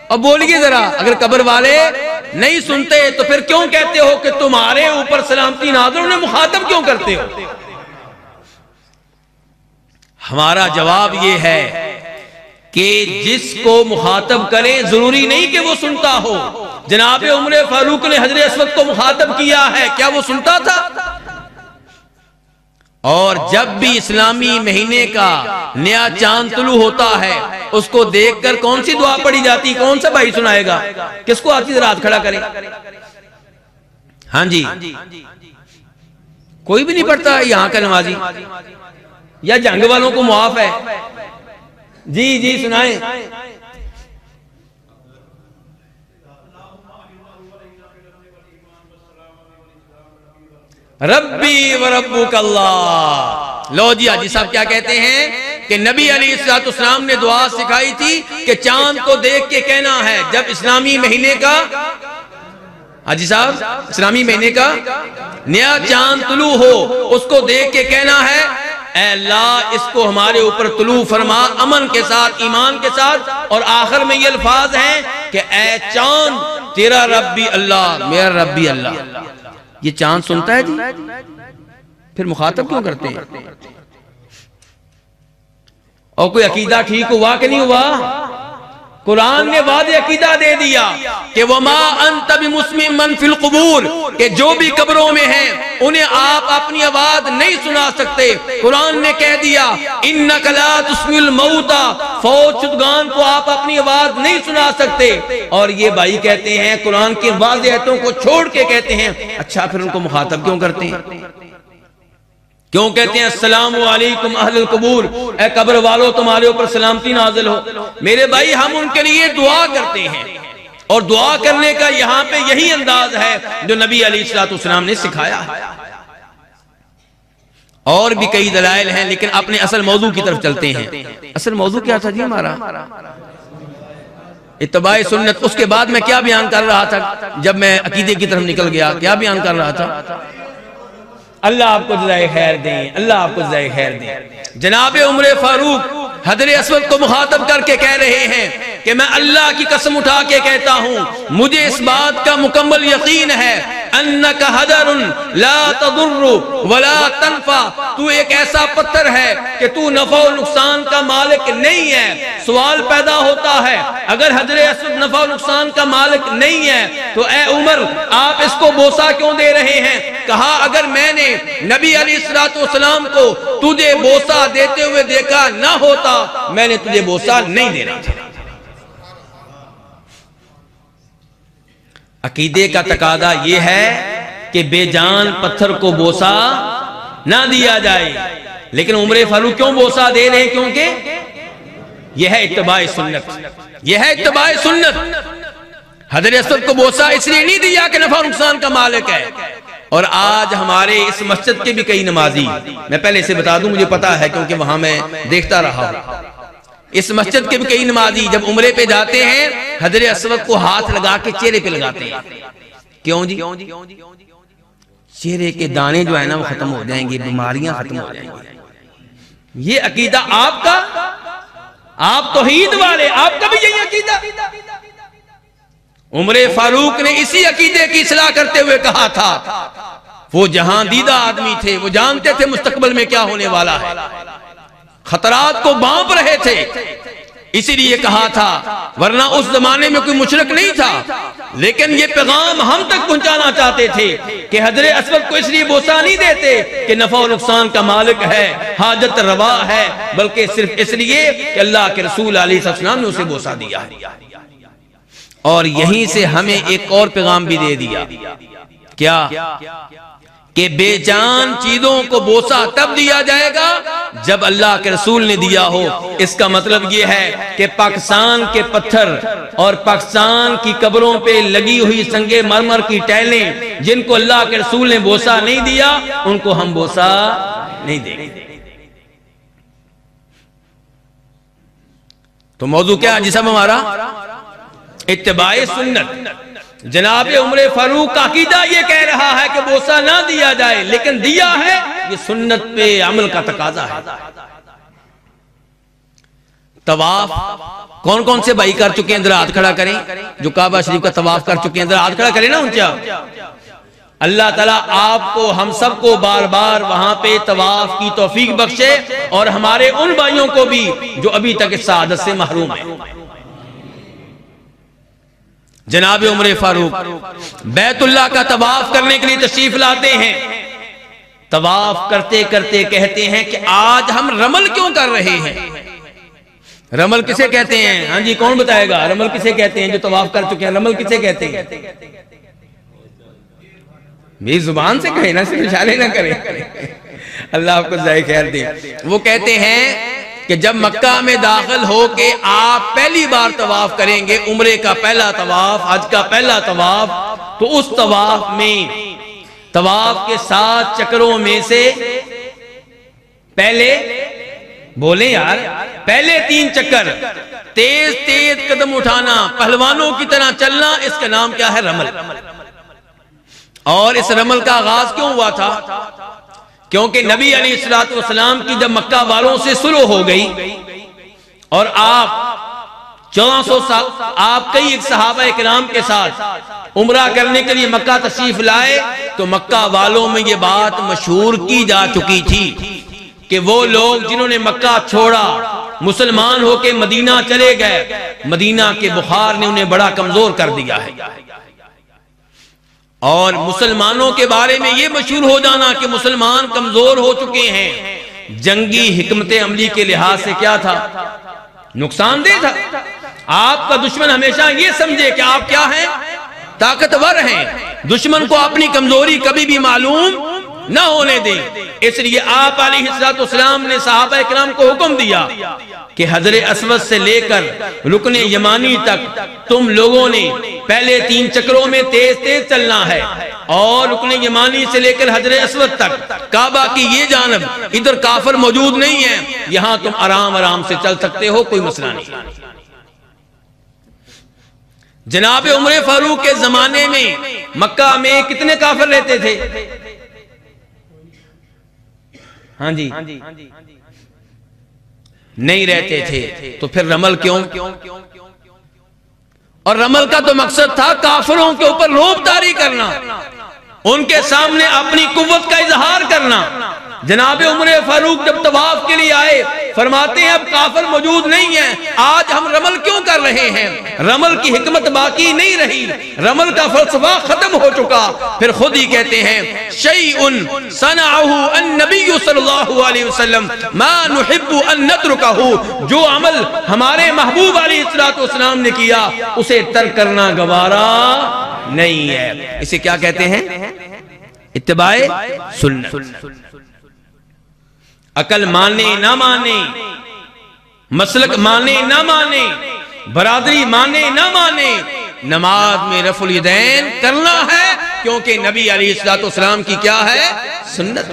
اب بولیے ذرا اگر قبر والے نہیں سنتے تو پھر کیوں کہتے ہو کہ تمہارے اوپر سلامتی نادر انہیں مخاطب کیوں کرتے ہو؟ ہمارا جواب یہ ہے کہ جس کو مخاطب کرے ضروری نہیں کہ وہ سنتا ہو۔ جناب عمر فاروق نے حضرت اسود کو مخاطب کیا ہے کیا وہ سنتا تھا؟ اور جب بھی اسلامی مہینے کا نیا چاند طلوع ہوتا ہے، اس کو دیکھ کر کون سی دعا پڑی جاتی؟ کون سا بھائی سنائے گا؟ کس کو آتی رات کھڑا کرے؟ ہاں جی۔ کوئی بھی نہیں پڑھتا یہاں کا نمازی۔ یا جنگ والوں کو معاف ہے۔ جی جی سنائیں۔ ربی و ربک اللہ۔ لو جی آجی صاحب کیا کہتے ہیں کہ نبی علی السلام نے دعا سکھائی تھی کہ چاند کو دیکھ کے کہنا ہے جب اسلامی مہینے کا۔ حاجی صاحب، اسلامی مہینے کا نیا چاند طلوع ہو، اس کو دیکھ کے کہنا ہے۔ اے اللہ، اس کو ہمارے اوپر طلوع فرما، امن کے ساتھ، ایمان کے ساتھ۔ اور آخر میں یہ الفاظ ہیں کہ اے چاند، تیرا ربی اللہ، میرا ربی اللہ۔ یہ چاند سنتا ہے جی۔ پھر مخاطب کیوں کرتے ہیں؟ اور کوئی عقیدہ ٹھیک ہوا کہ نہیں ہوا؟ قرآن نے وعد عقیدہ دے دیا کہ وما انت بمسمع من فی القبور، کہ جو بھی قبروں میں ہیں، انہیں آپ اپنی آواز نہیں سنا سکتے۔ قرآن نے کہہ دیا انک لا تسمع الموتى فوت شدگان کو آپ اپنی آواز نہیں سنا سکتے۔ اور یہ بھائی کہتے ہیں، قرآن کی واضحتوں کو چھوڑ کے کہتے ہیں۔ اچھا پھر ان کو مخاطب کیوں کرتے ہیں؟ کیوں کہتے ہیں، السلام علیکم اہل القبور اے قبر والو، تمہارے اوپر سلامتی نازل ہو۔ میرے بھائی، ہم ان کے لیے دعا کرتے ہیں۔ اور دعا کرنے کا یہاں پہ یہی انداز ہے جو نبی علی السلام نے سکھایا۔ ہے اور بھی کئی دلائل ہیں، لیکن اپنے اصل موضوع کی طرف چلتے ہیں۔ اصل موضوع کیا تھا جی ہمارا؟ اتباع سنت، اس کے بعد میں کیا بیان کر رہا تھا جب میں عقیدے کی طرف نکل گیا؟ کیا بیان کر رہا تھا؟ اللہ آپ کو جزائے خیر دیں، اللہ آپ کو جزائے خیر دیں۔ جناب عمر فاروق حضر اسود کو مخاطب کر کے کہہ رہے ہیں کہ میں اللہ کی قسم اٹھا کے کہتا ہوں، مجھے اس بات کا مکمل یقین ہے۔ انکا حضر لا تضر ولا تنفع۔ تو ایک ایسا پتھر ہے کہ تو نفع و نقصان کا مالک نہیں ہے۔ سوال پیدا ہوتا ہے، اگر حضر اسود نفع و نقصان کا مالک نہیں ہے، تو اے عمر، آپ اس کو بوسا کیوں دے رہے ہیں؟ کہا، اگر میں نے نبی علیہ السلام کو تجھے بوسا دیتے ہوئے دیکھا نہ ہوتا، میں نے تجھے بوسا نہیں دینا۔ تھا عقیدے کا تقاضا یہ ہے کہ بے جان پتھر کو بوسا نہ دیا جائے۔ لیکن عمر فاروق کیوں بوسا دے رہے ہیں؟ کیونکہ یہ ہے اتباع سنت۔ یہ ہے اتباع سنت۔ حضرت اسود کو بوسا اس لیے نہیں دیا کہ نفع نقصان کا مالک ہے۔ اور آج ہمارے اس مسجد کے بھی کئی نمازی۔ میں پہلے اسے بتا دوں مجھے پتا ہے کیونکہ وہاں میں دیکھتا رہا ہوں۔ اس مسجد کے بھی کئی نمازی جب عمرے پہ جاتے ہیں حضر اسود کو ہاتھ لگا کے چہرے پہ لگاتے ہیں۔ کیوں جی؟ چہرے کے دانے جو ہے نا وہ ختم ہو جائیں گے، بیماریاں ختم ہو جائیں گی۔ یہ عقیدہ آپ کا، آپ توحید والے، آپ کا بھی یہی عقیدہ۔ عمر فاروق نے اسی عقیدے کی اصلاح کرتے ہوئے کہا تھا، وہ جہاں دیدہ آدمی تھے، وہ جانتے تھے مستقبل میں کیا ہونے والا ہے۔ خطرات کو بانپ رہے تھے۔ اسی لیے کہا تھا، ورنہ اس زمانے میں کوئی مشرق نہیں تھا۔ لیکن یہ پیغام ہم تک پہنچانا چاہتے تھے کہ حضر اسود کو اس لیے بوسا نہیں دیتے کہ نفع و نقصان کا مالک ہے، حاجت روا ہے، بلکہ صرف اس لیے کہ اللہ کے رسول علیہ السلام نے اسے بوسا دیا ہے۔ اور یہیں سے ہمیں ایک اور پیغام بھی دے دیا۔ کیا؟ کہ بے جان چیزوں کو بوسا تب دیا جائے گا جب اللہ کے رسول نے دیا ہو۔ اس کا مطلب یہ ہے کہ پاکستان کے پتھر اور پاکستان کی قبروں پہ لگی ہوئی سنگے مرمر کی ٹیلیں جن کو اللہ کے رسول نے بوسا نہیں دیا، ان کو ہم بوسا نہیں دیں گے۔ تو موضوع کیا جی سب ہمارا؟ اتباع سنت۔ جناب عمر فاروق کا عقیدہ یہ کہہ رہا ہے کہ بوسا نہ دیا جائے، لیکن دیا ہے، یہ سنت پہ عمل کا تقاضا ہے۔ طواف، کون کون سے بھائی کر چکے ہیں؟ ذرا ہاتھ کھڑا کریں۔ جو کعبہ شریف کا طواف کر چکے ہیں ذرا ہاتھ کھڑا کریں نا انچا اللہ تعالیٰ آپ کو، ہم سب کو بار بار وہاں پہ طواف کی توفیق بخشے اور ہمارے ان بھائیوں کو بھی جو ابھی تک اس سعادت سے محروم ہیں۔ جناب عمر فاروق، بیت اللہ کا طواف کرنے کے لیے تشریف لاتے ہیں۔ طواف کرتے کرتے کہتے ہیں کہ آج ہم رمل کیوں کر رہے ہیں؟ رمل کسے کہتے ہیں؟ ہاں جی کون بتائے گا؟ رمل کسے کہتے ہیں جو طواف کر چکے ہیں؟ رمل کسے کہتے ہیں؟ میری زبان سے کہیں نا صرف اشارے نہ کریں۔ اللہ آپ کو ذائع خیر دے۔ وہ کہتے ہیں کہ جب مکہ میں داخل ہو کے آپ پہلی بار طواف کریں گے عمرے کا پہلا طواف حج کا پہلا طواف تو اس طواف میں طواف کے ساتھ چکروں میں سے پہلے بولیں یار پہلے تین چکر تیز تیز قدم اٹھانا پہلوانوں کی طرح چلنا اس کا نام کیا ہے رمل؟ اور اس رمل کا آغاز کیوں ہوا تھا؟ کیونکہ نبی علیہ السلام کی جب مکہ والوں سے سلو ہو گئی اور آپ چودہ سو سال آپ کئی ایک صحابہ اکرام کے ساتھ عمرہ کرنے کے لیے مکہ تشریف لائے تو مکہ والوں میں یہ بات مشہور کی جا چکی تھی کہ وہ لوگ جنہوں نے مکہ چھوڑا، مسلمان ہو کے مدینہ چلے گئے، مدینہ کے بخار نے انہیں بڑا کمزور کر دیا ہے۔ اور مسلمانوں کے بارے میں یہ مشہور ہو جانا کہ مسلمان کمزور ہو چکے ہیں۔ جنگی حکمت عملی کے لحاظ سے کیا تھا؟ نقصان دہ تھا۔ آپ کا دشمن ہمیشہ یہ سمجھے کہ آپ کیا ہیں؟ طاقتور ہیں۔ دشمن کو اپنی کمزوری کبھی بھی معلوم نہ ہونے دیں۔ اس لیے آپ علیہ السلام نے صحابہ اکرام کو حکم دیا کہ حضرت اسود سے لے کر رکن یمانی تک تم لوگوں نے پہلے تین چکروں میں تیز تیز چلنا ہے اور رکن یمانی سے لے کر حضرت اسود تک۔ کعبہ کی یہ جانب ادھر کافر موجود نہیں ہے یہاں تم آرام آرام سے چل سکتے ہو، کوئی مسئلہ نہیں۔ جناب عمر فاروق کے زمانے میں مکہ میں کتنے کافر رہتے تھے؟ ہاں جی۔ نہیں رہتے تھے۔ تو پھر رمل کیوں؟ اور رمل کا تو مقصد تھا کافروں کے اوپر روپ تاری کرنا۔ ان کے سامنے اپنی قوت کا اظہار کرنا۔ جناب عمر فاروق جب طواف کے لیے آئے، فرماتے ہیں اب کافر موجود نہیں ہے آج ہم رمل کیوں کر رہے ہیں؟ رمل کی حکمت باقی نہیں رہی، رمل کا فلسفہ ختم ہو چکا۔ پھر خود ہی کہتے ہیں، شیئن صنعہو النبی صلی اللہ علیہ وسلم، ما نحب ان نترکہو جو عمل ہمارے محبوب علیہ السلام نے کیا، اسے ترک کرنا گوارا نہیں ہے۔ اسے کیا کہتے ہیں؟ اتباع سنت۔ عقل مانے نہ مانے مسلک مانے نہ مانے برادری مانے نہ مانے نماز میں رف الیدین کرنا ہے کیونکہ نبی علیہ السلام کی کیا ہے؟ سنت۔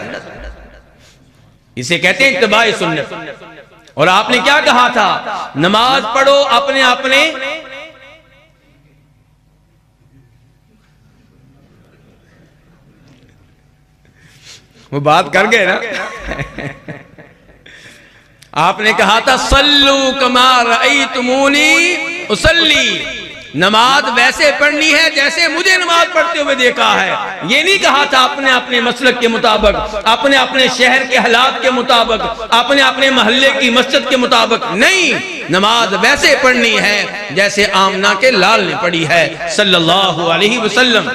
اسے کہتے ہیں اتباع سنت۔ اور آپ نے کیا کہا تھا؟ نماز پڑھو اپنے اپنے وہ بات کر گئے نا۔ آپ نے کہا تھا سلو کمار اسلی نماز ویسے پڑھنی ہے جیسے مجھے نماز پڑھتے ہوئے دیکھا ہے۔ یہ نہیں کہا تھا اپنے اپنے مسلک کے مطابق، اپنے اپنے شہر کے حالات کے مطابق، اپنے اپنے محلے کی مسجد کے مطابق۔ نہیں، نماز ویسے پڑھنی ہے جیسے آمنہ کے لال نے پڑھی ہے، صلی اللہ علیہ وسلم۔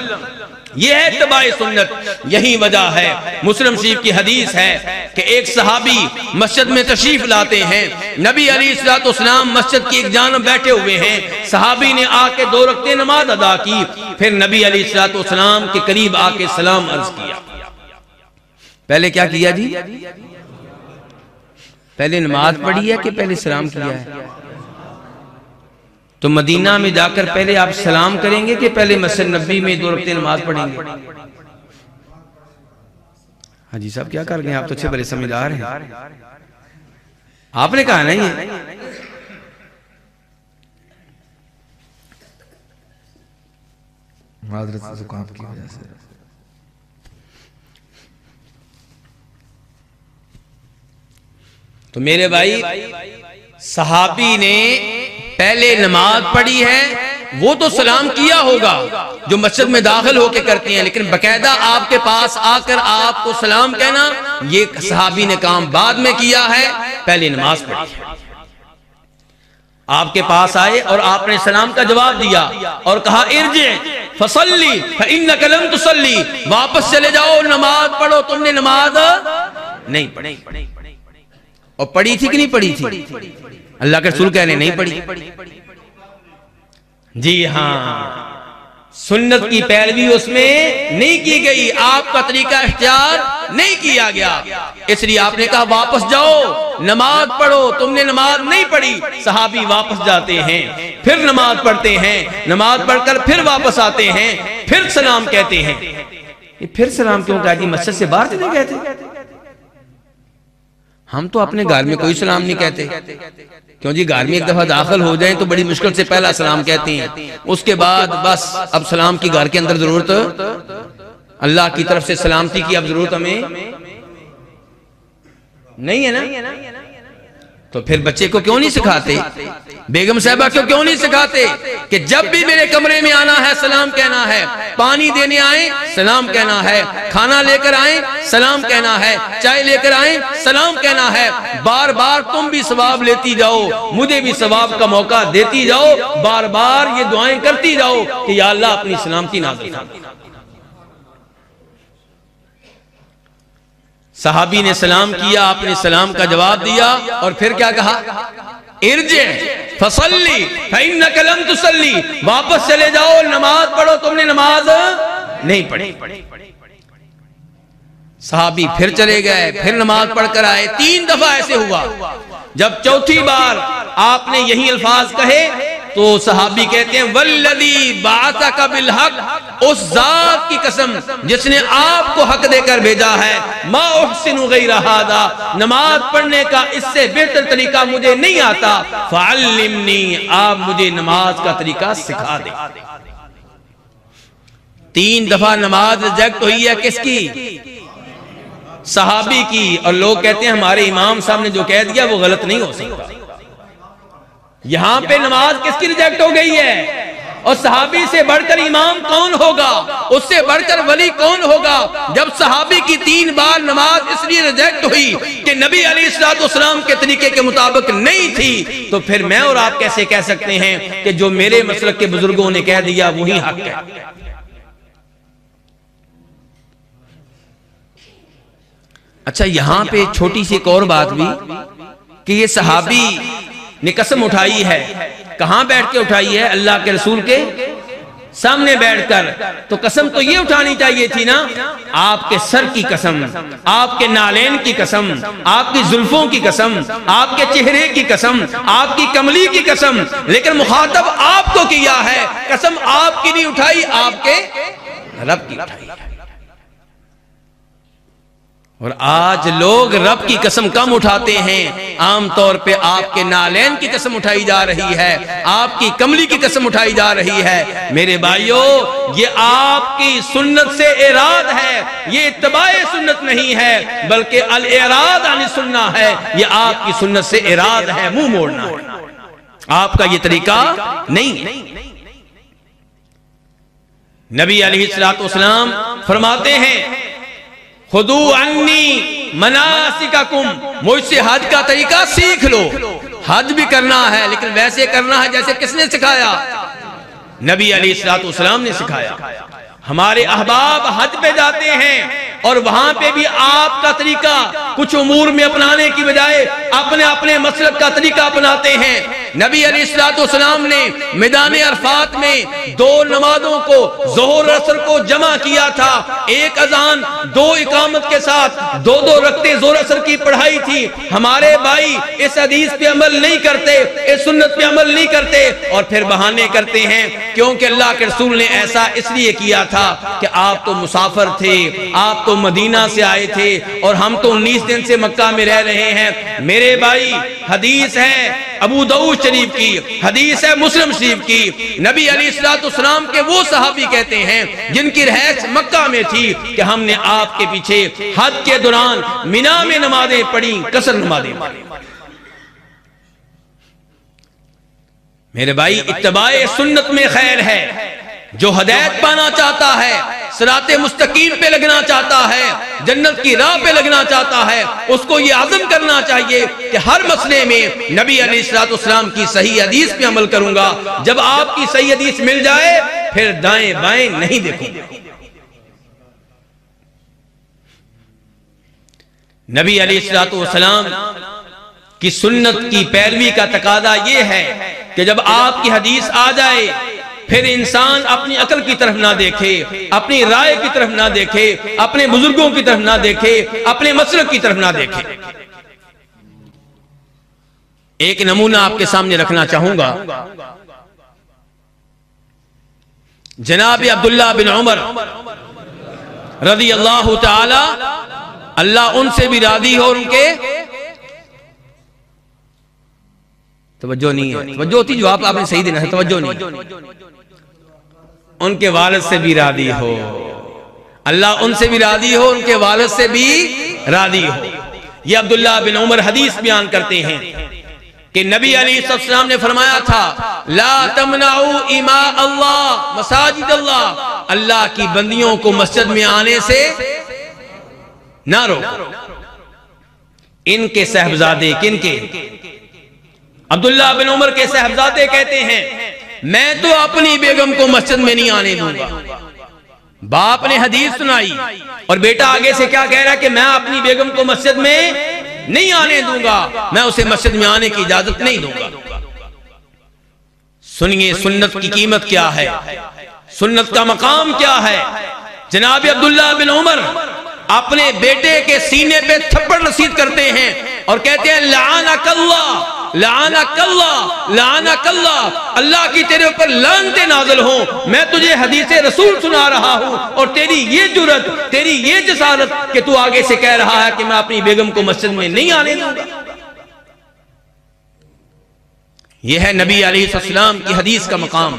یہ ہے اتباع سنت۔ یہی وجہ ہے۔ مسلم شریف کی حدیث ہے کہ ایک صحابی مسجد میں تشریف لاتے ہیں۔ نبی علی السلام مسجد کی ایک جانب بیٹھے ہوئے ہیں۔ صحابی نے آ کے دو رکھتے نماز ادا کی۔ پھر نبی علی السلام کے قریب آ کے سلام عرض کیا۔ پہلے کیا کیا جی؟ پہلے نماز پڑھی ہے کہ پہلے سلام کیا ہے؟ تو مدینہ میں جا کر پہلے آپ سلام کریں گے کہ پہلے مسجد نبی میں دو رکھتے نماز پڑھیں گے؟ ہاں جی صاحب کیا کر گئے آپ تو اچھے بڑے سمجھدار ہیں۔ آپ نے کہا نہیں ہے؟ معذرت زکام کی وجہ سے۔ تو میرے بھائی صحابی نے پہلے نماز پڑھی ہے، وہ تو سلام کیا ہوگا جو مسجد میں داخل ہو کے کرتے ہیں، لیکن باقاعدہ آپ کے پاس آ کر آپ کو سلام کہنا، یہ صحابی نے کام بعد میں کیا ہے پہلے نماز پڑھی آپ کے پاس آئے اور آپ نے سلام کا جواب دیا اور کہا، ارجع، فصلی فإنک لم تصلی واپس چلے جاؤ، نماز پڑھو، تم نے نماز نہیں پڑھی۔ اور پڑھی تھی کہ نہیں پڑھی تھی؟ اللہ کے رسول کہنے نہیں پڑھی۔ جی ہاں۔ سنت کی پیروی اس میں نہیں کی گئی۔ آپ کا طریقہ اختیار نہیں کیا گیا۔ اس لیے آپ نے کہا واپس جاؤ۔ نماز پڑھو۔ تم نے نماز نہیں پڑھی۔ صحابی واپس جاتے ہیں۔ پھر نماز پڑھتے ہیں۔ نماز پڑھ کر پھر واپس آتے ہیں۔ پھر سلام کہتے ہیں۔ پھر سلام کیوں کہا جی؟ مسجد سے باہر نہیں کہتے ہم تو اپنے گھر میں کوئی سلام نہیں کہتے۔ کیوں جی گھر میں ایک دفعہ داخل ہو جائیں تو بڑی مشکل سے پہلا سلام کہتے ہیں۔ اس کے بعد بس اب سلام کی گھر کے اندر ضرورت۔ اللہ کی طرف سے سلامتی کی اب ضرورت ہمیں۔ نہیں ہے نا؟ تو پھر بچے کو کیوں نہیں سکھاتے؟ بیگم صاحبہ کو کیوں نہیں سکھاتے کہ جب بھی میرے کمرے میں آنا ہے، سلام کہنا ہے، پانی دینے آئیں، سلام کہنا ہے، کھانا لے کر آئیں، سلام کہنا ہے، چائے لے کر آئیں، سلام کہنا ہے۔ بار بار تم بھی ثواب لیتی جاؤ، مجھے بھی ثواب کا موقع دیتی جاؤ، بار بار یہ دعائیں کرتی جاؤ کہ یا اللہ اپنی سلامتی نازل صحابی نے سلام کیا، آپ نے سلام کا جواب دیا اور پھر کیا کہا؟ ارجع، فصلی فَإِنَّكَ لَمْ تُسَلِّ واپس چلے جاؤ، نماز پڑھو، تم نے نماز نہیں پڑھی۔ صحابی پھر چلے گئے، پھر نماز پڑھ کر آئے، تین دفعہ ایسے ہوا۔ جب چوتھی بار آپ نے یہی الفاظ کہے تو صحابی کہتے ہیں، والذی بعثک بالحق، اس ذات کی قسم جس نے آپ کو حق دے کر بھیجا ہے۔ ما احسن غیر هذا نماز پڑھنے کا اس سے بہتر طریقہ مجھے نہیں آتا۔ فعلمنی، آپ مجھے نماز کا طریقہ سکھا دیں۔ تین دفعہ نماز ریجیکٹ ہوئی ہے، کس کی؟ صحابی کی اور لوگ کہتے ہیں ہمارے امام صاحب نے جو کہہ دیا وہ غلط نہیں ہو سکتا۔ یہاں پہ نماز کس کی ریجیکٹ ہو گئی ہے؟ اور صحابی سے بڑھ کر امام کون ہوگا؟ اس سے بڑھ کر ولی کون ہوگا؟ جب صحابی کی تین بار نماز اس لیے ریجیکٹ ہوئی کہ نبی علی السلام کے طریقے کے مطابق نہیں تھی، تو پھر میں اور آپ کیسے کہہ سکتے ہیں کہ جو میرے مسلک کے بزرگوں نے کہہ دیا وہی حق ہے؟ اچھا یہاں پہ چھوٹی سی ایک اور بات بھی کہ یہ صحابی نے قسم اٹھائی ہے۔ کہاں بیٹھ کے اٹھائی ہے؟ اللہ کے رسول کے سامنے بیٹھ کر۔ تو قسم تو یہ اٹھانی چاہیے تھی نا، آپ کے سر کی قسم، آپ کے نالین کی قسم، آپ کی زلفوں کی قسم، آپ کے چہرے کی قسم، آپ کی کملی کی قسم۔ لیکن مخاطب آپ کو کیا ہے؟ قسم آپ کی نہیں اٹھائی، آپ کے رب کی اٹھائی اور آج لوگ رب کی قسم کم اٹھاتے ہیں۔ عام طور پہ آپ کے نالین کی قسم اٹھائی جا رہی ہے۔ آپ کی کملی کی قسم اٹھائی جا رہی ہے۔ میرے بھائیوں یہ آپ کی سنت سے اراد ہے۔ یہ اتباع سنت نہیں ہے، بلکہ الاراد عن سننا ہے۔ یہ آپ کی سنت سے اراد ہے، منہ موڑنا ہے۔ آپ کا یہ طریقہ نہیں۔ نبی علیہ السلام فرماتے ہیں خدو انی مناسککم۔ مجھ سے حج کا طریقہ سیکھ لو۔ حج بھی کرنا ہے، لیکن ویسے کرنا ہے جیسے کس نے سکھایا؟ نبی علیہ السلام نے سکھایا۔ ہمارے احباب حج پہ جاتے ہیں اور وہاں پہ بھی آپ کا طریقہ کچھ امور میں اپنانے کی بجائے اپنے اپنے مسلک کا طریقہ اپناتے ہیں۔ نبی علیہ السلام نے میدان عرفات میں دو نمازوں کو زہر اثر کو جمع کیا تھا۔ ایک اذان دو اقامت کے ساتھ، دو دو رکھتے زہر اثر کی پڑھائی تھی۔ ہمارے بھائی اس حدیث پہ عمل نہیں کرتے، اس سنت پہ عمل نہیں کرتے اور پھر بہانے کرتے ہیں۔ کیونکہ اللہ کے رسول نے ایسا اس لیے کیا تھا کہ آپ تو مسافر تھے، آپ تو مدینہ سے آئے تھے اور ہم تو انیس دن سے مکہ میں رہ رہے ہیں۔ میرے بھائی، حدیث ہے ابو دعوت شریف کی، حدیث ہے مسلم شریف کی۔ نبی علیہ السلام کے وہ صحابی کہتے ہیں جن کی رہائش مکہ میں تھی کہ ہم نے آپ کے پیچھے حد کے دوران منا میں نمازیں پڑھی کسر نمازیں پڑھی میرے بھائی، اتباع سنت میں خیر ہے۔ جو ہدایت پانا چاہتا ہے سرات مستقیم پہ لگنا چاہتا ہے، جنت کی راہ پہ لگنا چاہتا ہے، اس کو یہ عظم کرنا چاہیے کہ ہر مسئلے میں نبی علیہ السلام کی صحیح حدیث پہ عمل کروں گا۔ جب آپ کی صحیح حدیث مل جائے، پھر دائیں بائیں نہیں دیکھوں نبی علیہ السلام کی سنت کی پیروی کا تقاضا یہ ہے کہ جب آپ کی حدیث آ جائے پھر انسان اپنی عقل کی طرف نہ دیکھے، اپنی رائے کی طرف نہ دیکھے، اپنے بزرگوں کی طرف نہ دیکھے، اپنے مسلک کی طرف نہ دیکھے۔ ایک نمونہ آپ کے سامنے رکھنا چاہوں گا۔ جناب عبداللہ بن عمر رضی اللہ تعالی، اللہ ان سے بھی راضی ہو ان کے توجہ نہیں ہے۔ توجہ ہوتی جو آپ نے صحیح دینا ہے، توجہ نہیں۔ ان کے والد سے بھی راضی ہو۔ اللہ ان سے بھی راضی ہو، ان کے والد سے بھی راضی ہو۔ یہ عبداللہ بن عمر حدیث بیان کرتے ہیں کہ نبی علی السلام نے فرمایا تھا، لا تمنعو اما اللہ، مساجد اللہ۔ اللہ کی بندیوں کو مسجد میں آنے سے نہ رو۔ ان کے صحبزادے کن کے؟ عبداللہ بن عمر کے صحبزادے کہتے ہیں میں تو اپنی بیگم کو مسجد میں نہیں آنے دوں گا۔ باپ نے حدیث سنائی۔ اور بیٹا آگے سے کیا کہہ رہا کہ میں اپنی بیگم کو مسجد میں نہیں آنے دوں گا۔ میں اسے مسجد میں آنے کی اجازت نہیں دوں گا۔ سنیے، سنت کی قیمت کیا ہے؟ سنت کا مقام کیا ہے؟ جناب عبداللہ بن عمر اپنے بیٹے کے سینے پہ تھپڑ رسید کرتے ہیں اور کہتے ہیں، لعنک اللہ۔ لعنک اللہ لعنک اللہ۔ اللہ کی تیرے اوپر لانتے نازل ہوں۔ میں تجھے حدیث رسول سنا رہا ہوں۔ اور تیری یہ جرت تیری یہ جسارت کہ تو آگے سے کہہ رہا ہے کہ میں اپنی بیگم کو مسجد میں نہیں آنے دوں گا۔ یہ ہے نبی علیہ السلام کی حدیث کا مقام۔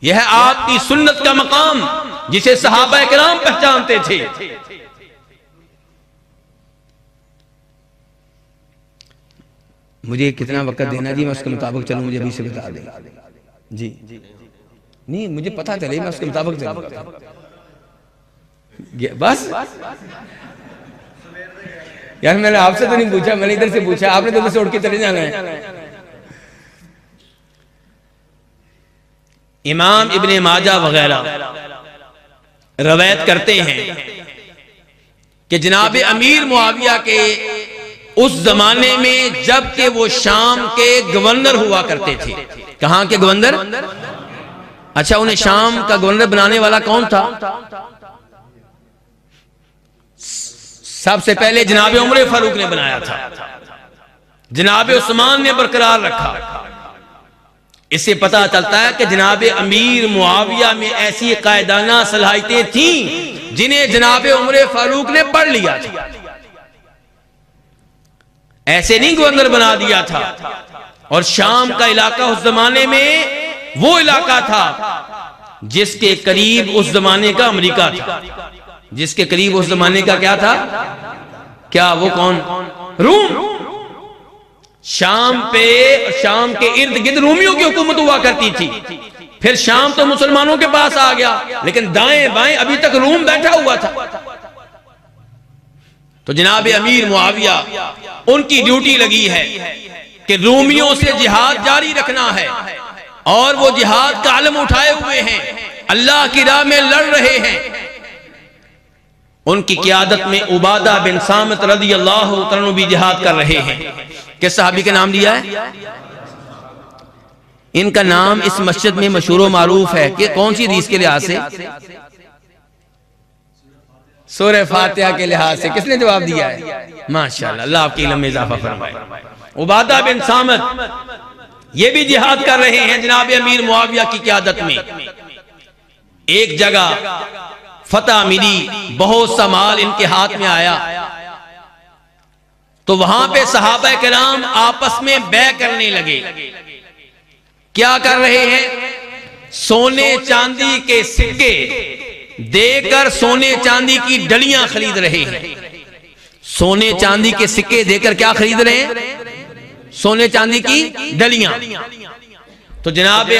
یہ ہے آپ کی سنت کا مقام، جسے صحابہ کرام پہچانتے تھے۔ مجھے کتنا وقت دینا جی میں اس کے مطابق چلوں مجھے ابھی سے بتا دیں۔ جی۔ نہیں مجھے پتا چلے میں اس کے مطابق چلوں۔ بس؟ یار میں نے آپ سے تو نہیں پوچھا میں نے ادھر سے پوچھا۔ آپ نے تو سے اٹھ کے چلے جانا ہے۔ امام ابن ماجہ وغیرہ روایت کرتے ہیں کہ جناب امیر معاویہ کے اس زمانے میں جبکہ وہ شام کے گورنر ہوا کرتے تھے۔ کہاں کے گورنر؟ اچھا انہیں شام کا گورنر بنانے والا کون تھا؟ سب سے پہلے جناب عمر فاروق نے بنایا تھا۔ جناب عثمان نے برقرار رکھا۔ اس سے پتا چلتا ہے کہ جناب امیر معاویہ میں ایسی قائدانہ صلاحیتیں تھیں جنہیں جناب عمر فاروق نے پڑھ لیا تھا۔ ایسے نہیں گورنر بنا دیا تھا۔ اور شام کا علاقہ اس زمانے میں وہ علاقہ تھا جس کے قریب اس زمانے کا امریکہ تھا۔ جس کے قریب اس زمانے کا کیا تھا؟ کیا وہ کون؟ روم۔ شام پہ، شام کے ارد گرد رومیوں کی حکومت ہوا کرتی تھی۔ پھر شام تو مسلمانوں کے پاس آ گیا، لیکن دائیں بائیں ابھی تک روم بیٹھا ہوا تھا۔ تو جناب امیر معاویہ، ان کی ڈیوٹی لگی ہے کہ رومیوں سے جہاد جاری رکھنا ہے اور وہ جہاد کا علم اٹھائے ہوئے ہیں، اللہ کی راہ میں لڑ رہے ہیں۔ ان کی قیادت میں عبادہ بن سامت رضی اللہ عنہ بھی جہاد کر رہے ہیں۔ کس صحابی کا نام دیا ہے؟ ان کا نام اس مسجد میں مشہور و معروف ہے کہ کون سی ریس کے لحاظ سے؟ سورہ فاتحہ کے لحاظ سے کس نے جواب دیا ہے؟ ماشاءاللہ اللہ آپ کی علم میں اضافہ فرمائے۔ عبادہ بن سامت یہ بھی جہاد کر رہے ہیں جناب امیر معاویہ کی قیادت میں۔ ایک جگہ فتح ملی بہت سا مال ان کے ہاتھ میں آیا۔ تو وہاں پہ صحابہ کرام آپس میں بے کرنے لگے۔ کیا کر رہے ہیں؟ سونے چاندی کے سکے۔ دے کر سونے چاندی کی ڈلیاں خرید رہے ہیں۔ سونے چاندی کے سکے دے کر کیا خرید رہے ہیں؟ سونے چاندی کی ڈلیاں۔ تو جناب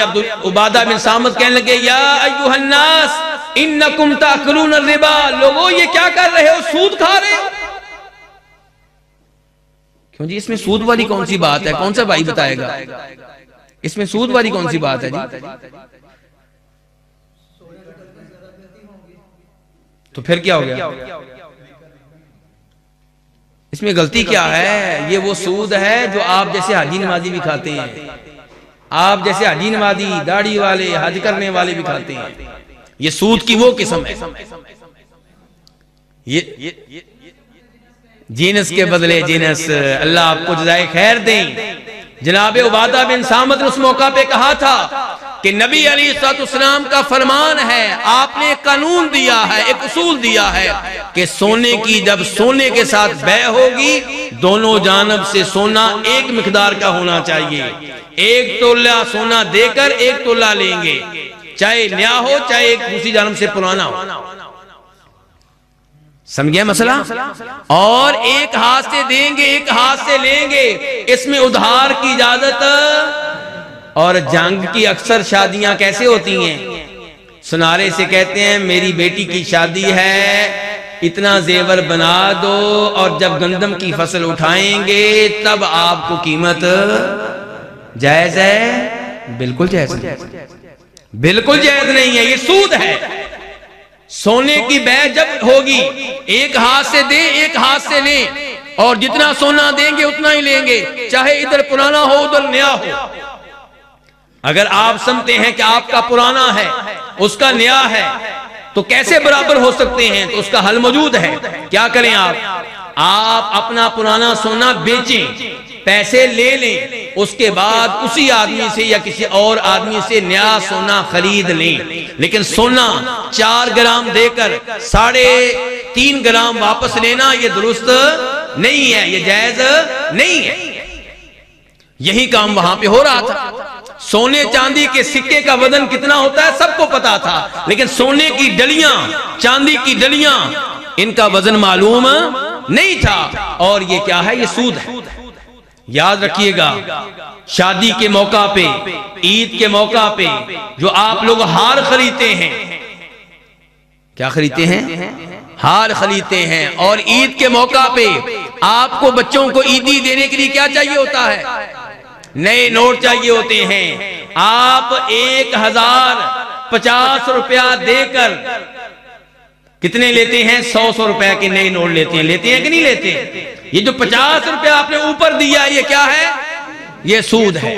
عبادہ بن سامت کہنے لگے، یا ایوہ الناس، انکم تاکلون الربا۔ لوگو، یہ کیا کر رہے ہو؟ سود کھا رہے ہو؟ کیوں جی اس میں سود والی کون سی بات ہے؟ کون سا بھائی بتائے گا؟ اس میں سود والی کون سی بات ہے جی؟ تو پھر کیا ہو گیا؟ اس میں غلطی کیا ہے؟ یہ وہ سود ہے جو آپ جیسے حاجی نمازی بھی کھاتے ہیں۔ آپ جیسے حاجی نمازی، داڑھی والے، حج کرنے والے بھی کھاتے ہیں۔ یہ سود کی وہ قسم ہے۔ یہ جینس کے بدلے جینس۔ اللہ آپ کو جزائے خیر دیں۔ جناب عبادہ بن سامت نے اس موقع پہ کہا تھا کہ نبی علی السلام کا فرمان ہے، آپ نے قانون دیا ہے، ایک اصول دیا ہے کہ سونے کی جب سونے کے ساتھ بے ہوگی، دونوں جانب سے سونا ایک مقدار کا ہونا چاہیے۔ ایک تولہ سونا دے کر ایک تولہ لیں گے۔ چاہے نیا ہو، چاہے ایک دوسری جانب سے پرانا ہو۔ سمجھے مسئلہ؟ اور ایک ہاتھ سے دیں گے، ایک ہاتھ سے لیں گے۔ اس میں ادھار کی اجازت اور جنگ کی اکثر شادیاں کیسے ہوتی ہیں؟ سنارے سے کہتے ہیں، میری بیٹی کی شادی ہے، اتنا زیور بنا دو اور جب گندم کی فصل اٹھائیں گے، تب آپ کو قیمت جائز ہے؟ بالکل جائز بالکل جائز نہیں ہے، یہ سود ہے۔ سونے کی بے جب ہوگی، ایک ہاتھ سے دیں ایک ہاتھ سے لیں اور جتنا سونا دیں گے، اتنا ہی لیں گے۔ چاہے ادھر پرانا ہو، ادھر نیا ہو۔ اگر آپ سمتے ہیں کہ آپ کا پرانا ہے، اس کا نیا ہے، تو کیسے برابر ہو سکتے ہیں؟ تو اس کا حل موجود ہے۔ کیا کریں آپ؟ آپ اپنا پرانا سونا بیچیں، پیسے لے لیں، اس کے بعد اسی آدمی سے یا کسی اور آدمی سے نیا سونا خرید لیں۔ لیکن سونا چار گرام دے کر ساڑھے تین گرام واپس لینا یہ درست نہیں ہے، یہ جائز نہیں ہے۔ یہی کام وہاں پہ ہو رہا تھا۔ سونے چاندی کے سکے کا وزن کتنا ہوتا ہے سب کو پتا تھا، لیکن سونے کی ڈلیاں، چاندی کی ڈلیاں، ان کا وزن معلوم نہیں تھا۔ اور یہ کیا ہے؟ یہ سود ہے۔ یاد رکھیے گا، شادی کے موقع پہ، عید کے موقع پہ جو آپ لوگ ہار خریدتے ہیں۔ کیا خریدتے ہیں؟ ہار خریدتے ہیں۔ اور عید کے موقع پہ آپ کو بچوں کو عیدی دینے کے لیے کیا چاہیے ہوتا ہے؟ نئے نوٹ چاہیے ہوتے ہیں۔ آپ ایک ہزار پچاس روپیہ دے کر کتنے لیتے ہیں؟ سو سو روپے کے نئے نوٹ لیتے ہیں۔ لیتے ہیں کہ نہیں لیتے؟ یہ جو پچاس روپے آپ نے اوپر دیا یہ کیا ہے؟ یہ سود ہے۔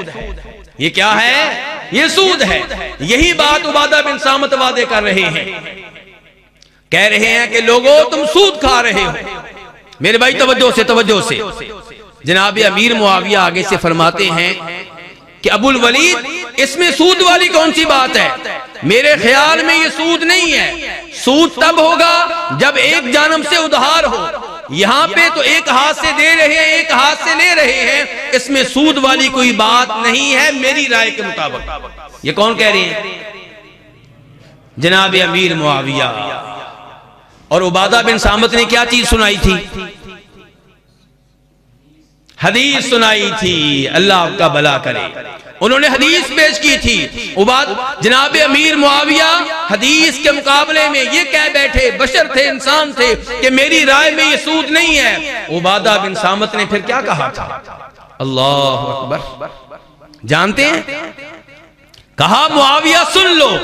یہ کیا ہے؟ یہ سود ہے۔ یہی بات عبادہ بن سامت وعدے کر رہے ہیں۔ کہہ رہے ہیں کہ لوگوں تم سود کھا رہے ہو۔ میرے بھائی، توجہ سے توجہ سے۔ جناب امیر معاویہ آگے سے فرماتے ہیں کہ ابو الولید، اس میں سود والی کون سی بات ہے؟ میرے خیال میں یہ سود نہیں ہے۔ سود تب ہوگا جب ایک جانم سے ادھار ہو۔ یہاں پہ تو ایک ہاتھ سے دے رہے ہیں، ایک ہاتھ سے لے رہے ہیں۔ اس میں سود والی کوئی بات نہیں ہے میری رائے کے مطابق۔ یہ کون کہہ رہے ہیں؟ جناب امیر معاویہ۔ اور عبادہ بن سامت نے کیا چیز سنائی تھی؟ حدیث سنائی تھی اللہ کا بلا کرے۔ انہوں نے حدیث پیش کی تھی۔ جناب امیر معاویہ حدیث کے مقابلے میں یہ کہہ بیٹھے بشر تھے انسان تھے کہ میری رائے میں یہ سود نہیں ہے۔ عبادہ بن سامت نے پھر کیا کہا تھا؟ اللہ اکبر۔ جانتے ہیں؟ کہا معاویہ سن لو۔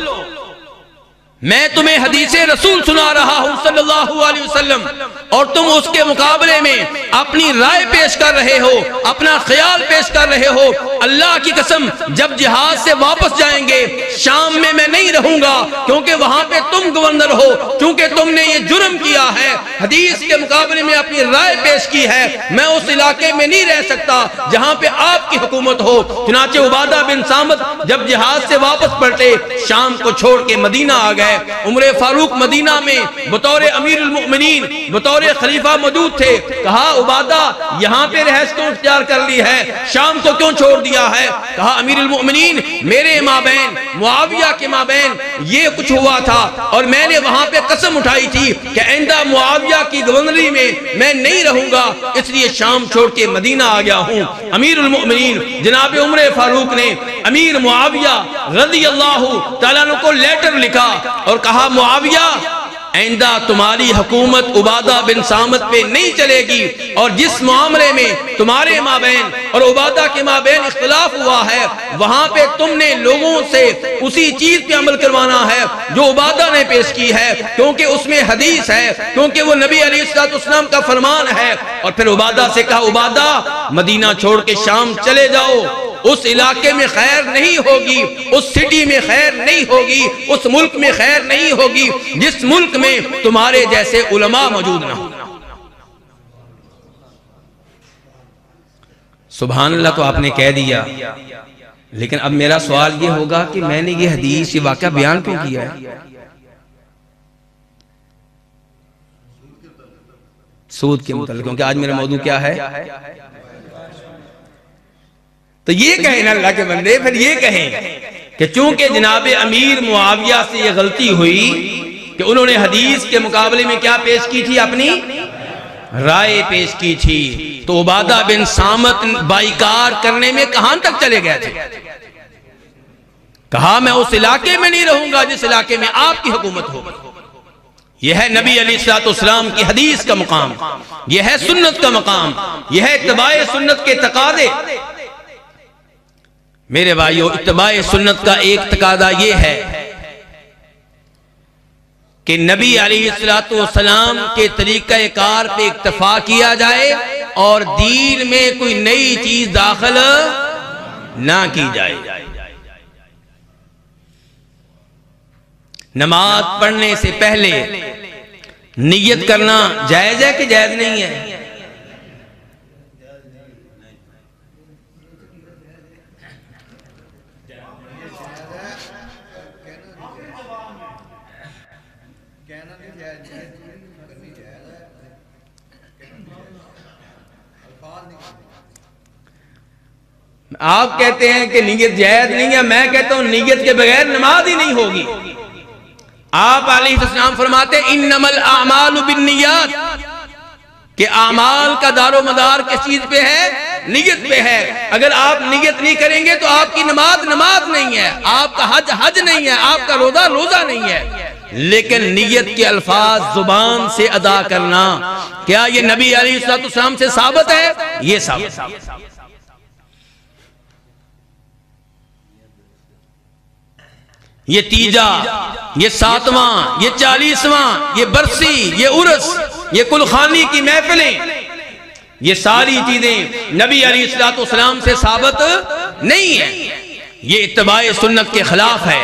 میں تمہیں حدیث رسول سنا رہا ہوں صلی اللہ علیہ وسلم، اور تم اس کے مقابلے میں اپنی رائے پیش کر رہے ہو، اپنا خیال پیش کر رہے ہو۔ اللہ کی قسم، جب جہاز سے واپس جائیں گے، شام میں میں نہیں رہوں گا، کیونکہ وہاں پہ تم گورنر ہو کیونکہ تم نے یہ جرم کیا ہے۔ حدیث کے مقابلے میں اپنی رائے پیش کی ہے۔ میں اس علاقے میں نہیں رہ سکتا جہاں پہ آپ کی حکومت ہو۔ چنانچہ عبادہ بن سامت جب جہاز سے واپس پلٹے، شام کو چھوڑ کے مدینہ آ گئے۔ گئے عمر فاروق مدینہ میں بطور امیر المؤمنین، بطور خلیفہ موجود تھے۔ کہا، عبادہ، یہاں پہ رہس کیوں اختیار کر لی ہے۔ شام کو کیوں چھوڑ دیا ہے؟ کہا، امیر المؤمنین، میرے مابین، معاویہ کے مابین، یہ کچھ ہوا تھا۔ اور میں نے وہاں پہ قسم اٹھائی تھی کہ آئندہ معاویہ کی گورنری میں میں نہیں رہوں گا، اس لیے شام چھوڑ کے مدینہ آ گیا ہوں۔ امیر المؤمنین، جناب عمر فاروق نے امیر معاویہ رضی اللہ تعالیٰ کو لیٹر لکھا۔ اور کہا، معاویہ، آئندہ تمہاری حکومت عبادہ بن سامت پہ نہیں چلے گی اور جس معاملے میں تمہارے مابین اور عبادہ کے مابین اختلاف ہوا ہے، وہاں پہ تم نے لوگوں سے اسی چیز پہ عمل کروانا ہے جو عبادہ نے پیش کی ہے، کیونکہ اس میں حدیث ہے، کیونکہ وہ نبی علیہ السلام کا فرمان ہے۔ اور پھر عبادہ سے کہا، عبادہ، مدینہ چھوڑ کے شام چلے جاؤ اس علاقے میں خیر نہیں ہوگی، اس سٹی میں خیر نہیں ہوگی، اس ملک میں خیر نہیں ہوگی، جس ملک میں تمہارے جیسے علماء موجود نہ ہو سبحان اللہ تو آپ نے کہہ دیا۔ لیکن اب میرا سوال یہ ہوگا کہ میں نے یہ حدیث، یہ واقعہ بیان کیوں کیا ہے؟ سود کے متعلق، کیونکہ آج میرا موضوع کیا ہے؟ تو یہ کہیں اللہ کے بندے پھر یہ کہیں کہ چونکہ جناب امیر معاویہ سے یہ غلطی ہوئی کہ انہوں نے حدیث کے مقابلے میں کیا پیش کی تھی اپنی؟ رائے پیش کی تھی۔ تو عبادہ بن سامت بائیکار کرنے میں کہاں تک چلے گئے تھے؟ کہا میں اس علاقے میں نہیں رہوں گا جس علاقے میں آپ کی حکومت ہو۔ یہ ہے نبی علی السلام کی حدیث کا مقام۔ یہ ہے سنت کا مقام۔ یہ ہے اتباع سنت کے تقاضے۔ میرے بھائیو، اتباع سنت کا ایک تقاضا یہ ہے کہ نبی علیہ السلام کے طریقہ کار پہ اکتفا کیا جائے اور دین میں کوئی نئی چیز داخل نہ کی جائے۔ نماز پڑھنے سے پہلے نیت کرنا جائز ہے کہ جائز نہیں ہے؟ آپ کہتے ہیں کہ نیت جائز نہیں ہے، میں کہتا ہوں نیت کے بغیر نماز ہی نہیں ہوگی۔ آپ علیہ السلام فرماتے انما الاعمال بالنیات کہ اعمال کا دار و مدار کس چیز پہ ہے؟ نیت پہ ہے۔ اگر آپ نیت نہیں کریں گے تو آپ کی نماز نماز نہیں ہے۔ آپ کا حج حج نہیں ہے، آپ کا روزہ روزہ نہیں ہے۔ لیکن نیت کے الفاظ زبان سے ادا کرنا، کیا یہ نبی علیہ السلام سے ثابت ہے؟ یہ ثابت یہ تیجا، یہ ساتواں، یہ چالیسواں، یہ برسی، یہ عرس، یہ کلخانی کی محفلیں، یہ ساری چیزیں نبی علیہ السلام سے ثابت نہیں ہیں۔ یہ اتباع سنت کے خلاف ہے۔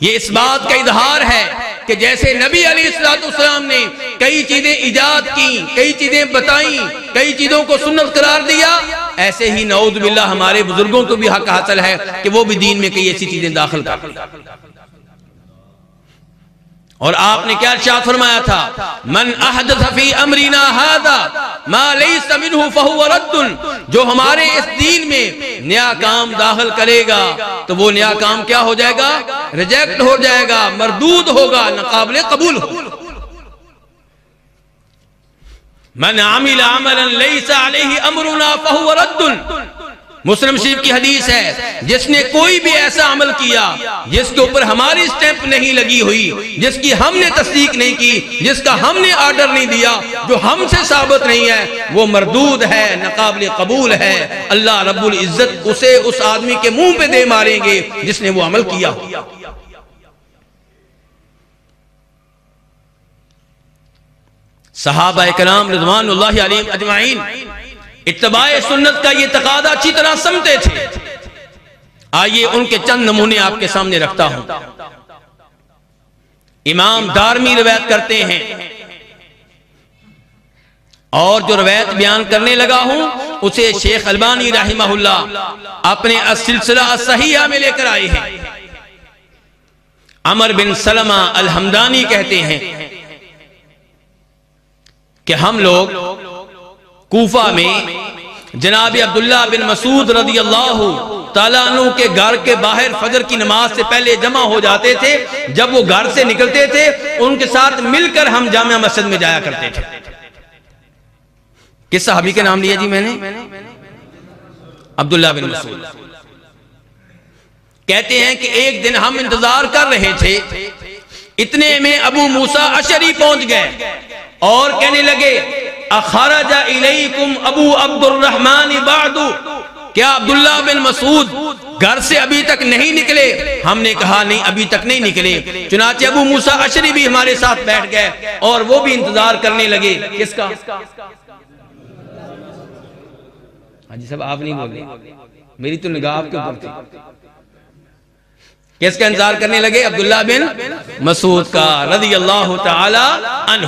یہ اس بات کا اظہار ہے کہ جیسے نبی علیہ السلام نے کئی چیزیں ایجاد کی کئی چیزیں بتائیں، کئی چیزوں کو سنت قرار دیا ایسے ہی نعوذ باللہ ہمارے بزرگوں کو بھی حق حاصل ہے کہ وہ بھی دین میں کئی ایسی چیزیں داخل کر اور آپ نے کیا ارشاد فرمایا تھا؟ من احدث فی امرنا هذا ما ليس منه فهو رد، جو ہمارے اس دین میں نیا کام داخل کرے گا، تو وہ نیا کام کیا ہو جائے گا؟ ریجیکٹ ہو جائے گا، مردود ہوگا ناقابل قبول ہوگا۔ من عمل عملا ليس عليه امرنا فهو رد. مسلم شریف کی حدیث ہے، جس نے کوئی بھی ایسا عمل کیا، جس کے اوپر ہماری سٹیمپ نہیں لگی ہوئی، جس کی ہم نے تصدیق نہیں کی، جس کا ہم نے آرڈر نہیں دیا، جو ہم سے ثابت نہیں ہے، وہ مردود ہے ناقابل قبول ہے۔ اللہ رب العزت اسے اس آدمی کے منہ پہ دے ماریں گے، جس نے وہ عمل کیا صحابہ اکرام رضوان اللہ علیہ اجمعین، اتباع سنت کا یہ تقاضا اچھی طرح سمتے تھے۔ آئیے ان کے چند نمونے آپ کے سامنے رکھتا ہوں۔ امام دارمی روایت کرتے ہیں۔ اور جو روایت بیان کرنے لگا ہوں، اسے شیخ البانی رحمہ اللہ اپنے سلسلہ صحیحہ میں لے کر آئے ہیں۔ عمر بن سلمہ الحمدانی کہتے ہیں۔ کہ ہم لوگ کوفہ میں جناب عبداللہ بن مسعود رضی اللہ تعالیٰ عنہ کے گھر کے باہر فجر کی نماز سے پہلے جمع ہو جاتے تھے، جب وہ گھر سے نکلتے تھے، ان کے ساتھ مل کر ہم جامعہ مسجد میں جایا کرتے تھے۔ کس صحابی کے نام لیا جی میں نے؟ عبداللہ بن مسعود۔ کہتے ہیں کہ ایک دن ہم انتظار کر رہے تھے، اتنے میں ابو موسیٰ اشری پہنچ گئے۔ اور کہنے لگے، اخرج الیکم ابو عبد الرحمن بعدو کیا عبداللہ بن مسعود گھر سے ابھی تک نہیں نکلے۔ ہم نے کہا، نہیں، ابھی تک نہیں نکلے۔ چنانچہ ابو موسیٰ عشری بھی ہمارے ساتھ بیٹھ گئے اور وہ بھی انتظار کرنے لگے۔ کس کا؟ حجی صاحب، آپ نہیں بولے میری تو نگاہ آپ کے اوپر تھی۔ کس کا انتظار کرنے لگے؟ عبداللہ بن مسعود کا، رضی اللہ تعالی عنہ۔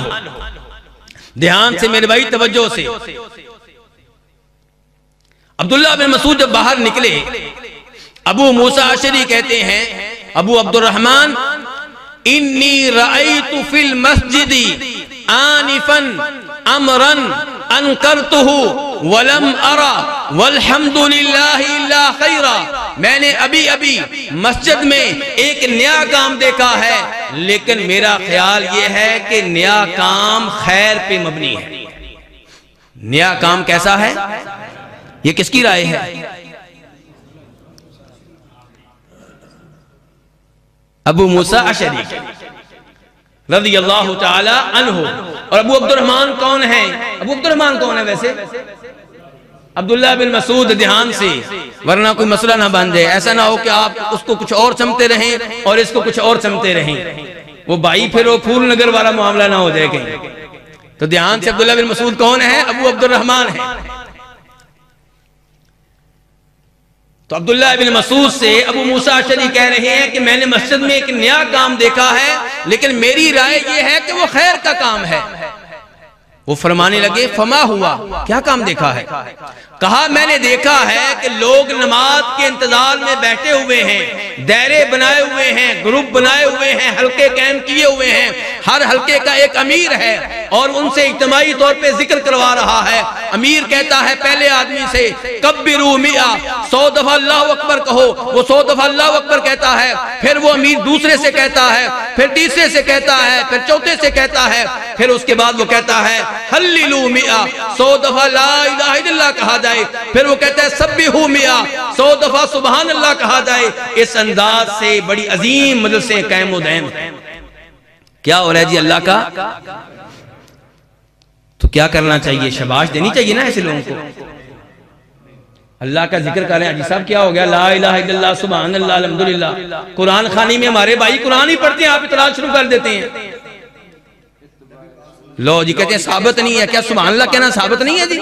دھیان سے میرے بھائی، توجہ سے۔ عبداللہ بن مسعود جب باہر نکلے، ابو موسیٰ عشری کہتے ہیں، ابو عبد الرحمن انی رأیت فی المسجد آنفا امرا انکرتہو ولم ارا والحمد للہ خیرا۔ میں نے ابھی ابھی مسجد میں ایک نیا کام دیکھا ہے، لیکن میرا خیال یہ ہے کہ نیا کام خیر پہ مبنی ہے۔ نیا کام کیسا ہے؟ یہ کس کی رائے ہے؟ ابو موسا اشری رضی اللہ تعالی عنہ۔ اور ابو عبد الرحمن کون ہے ابو عبد الرحمن کون ہے ویسے؟ عبداللہ بن مسعود دھیان سے، ورنہ کوئی مسئلہ نہ بن جائے ایسا نہ ہو کہ آپ اس کو کچھ اور چمتے رہیں اور اس کو کچھ اور چمتے رہیں۔ وہ بائی پھر وہ پھول نگر والا معاملہ نہ ہو جائے کہیں تو دھیان سے عبداللہ بن مسعود کون ہے؟ ابو عبد الرحمن ہے۔ تو عبداللہ بن مسعود سے ابو موسیٰ شری کہہ رہے ہیں کہ میں نے مسجد میں ایک نیا کام دیکھا ہے، لیکن میری رائے یہ ہے کہ وہ خیر کا کام ہے۔ وہ فرمانے لگے فما ہوا؟ کیا کام دیکھا ہے؟ کہا میں نے دیکھا ہے کہ لوگ نماز کے انتظار میں بیٹھے ہوئے ہیں دیرے بنائے ہوئے ہیں گروپ بنائے ہوئے ہیں حلقے قائم کیے ہوئے ہیں۔ ہر حلقے کا ایک امیر ہے اور ان سے اجتماعی طور پہ ذکر کروا رہا ہے۔ امیر کہتا ہے پہلے آدمی سے کبرو میاں سو دفعہ اللہ اکبر کہو وہ سو دفعہ اللہ اکبر کہتا ہے پھر وہ امیر دوسرے سے کہتا ہے پھر تیسرے سے کہتا ہے پھر چوتھے سے کہتا ہے پھر اس کے بعد وہ کہتا ہے حلیلو میاں سو دفعہ لا الہ الا اللہ کہا جائے، پھر وہ کہتا ہے سب بھی میاں سو دفعہ سبحان اللہ کہا جائے، اس انداز سے بڑی عظیم مدرسے قیم و دیم کیا ہو رہا ہے جی اللہ کا؟ تو کیا کرنا چاہیے؟ شباش دینی چاہیے نا ایسے لوگوں کو۔ اللہ کا ذکر کریں۔ عجی صاحب، کیا ہو گیا؟ لا الہ الا اللہ، سبحان اللہ، الحمدللہ۔ قرآن خانی میں ہمارے بھائی قرآن ہی پڑھتے ہیں، آپ اطلاع شروع کر دیتے ہیں۔ لو جی کہتے ہیں ثابت نہیں ہے، کیا سبحان اللہ کہنا ثابت نہیں ہے جی؟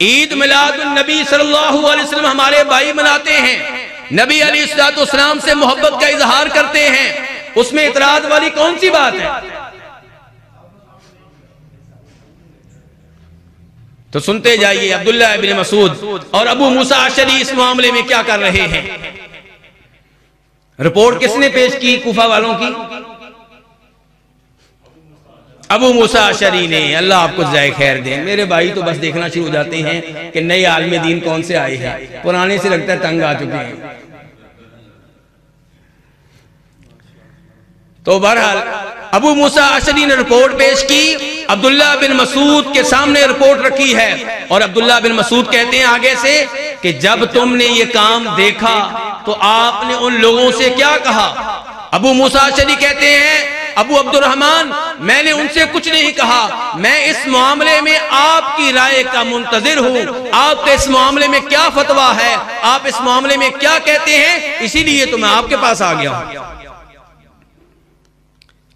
عید ملاد النبی صلی اللہ علیہ وسلم ہمارے بھائی مناتے ہیں۔ نبی علی السلام سے محبت کا اظہار کرتے ہیں۔ اس میں اعتراض والی کون سی بات ہے؟ تو سنتے جائیے عبداللہ ابن مسعود اور ابو موسیٰ عشری اس معاملے میں کیا کر رہے ہیں۔ رپورٹ کس نے پیش کی کوفہ والوں کی؟ ابو موسیٰ شری نے اللہ آپ کو جائے خیر دیں میرے بھائی تو بس دیکھنا شروع ہو جاتے ہیں کہ نئے عالم دین کون سے آئے ہیں۔ پرانے سے لگتا ہے تنگ آ چکے ہیں۔ تو بہرحال ابو موسیٰ عشری نے رپورٹ پیش کی۔ عبداللہ بن مسعود کے سامنے رپورٹ رکھی ہے۔ اور عبداللہ بن مسعود کہتے ہیں آگے سے کہ جب تم نے یہ کام دیکھا تو آپ نے ان لوگوں سے کیا کہا؟ ابو موسیٰ عشری کہتے ہیں ابو عبد الرحمن میں نے ان سے کچھ نہیں کہا۔ میں اس معاملے میں آپ کی رائے کا منتظر ہوں۔ آپ کے اس معاملے میں کیا فتوہ ہے؟ آپ اس معاملے میں کیا کہتے ہیں؟ اسی لیے تو میں آپ کے پاس آ گیا ہوں۔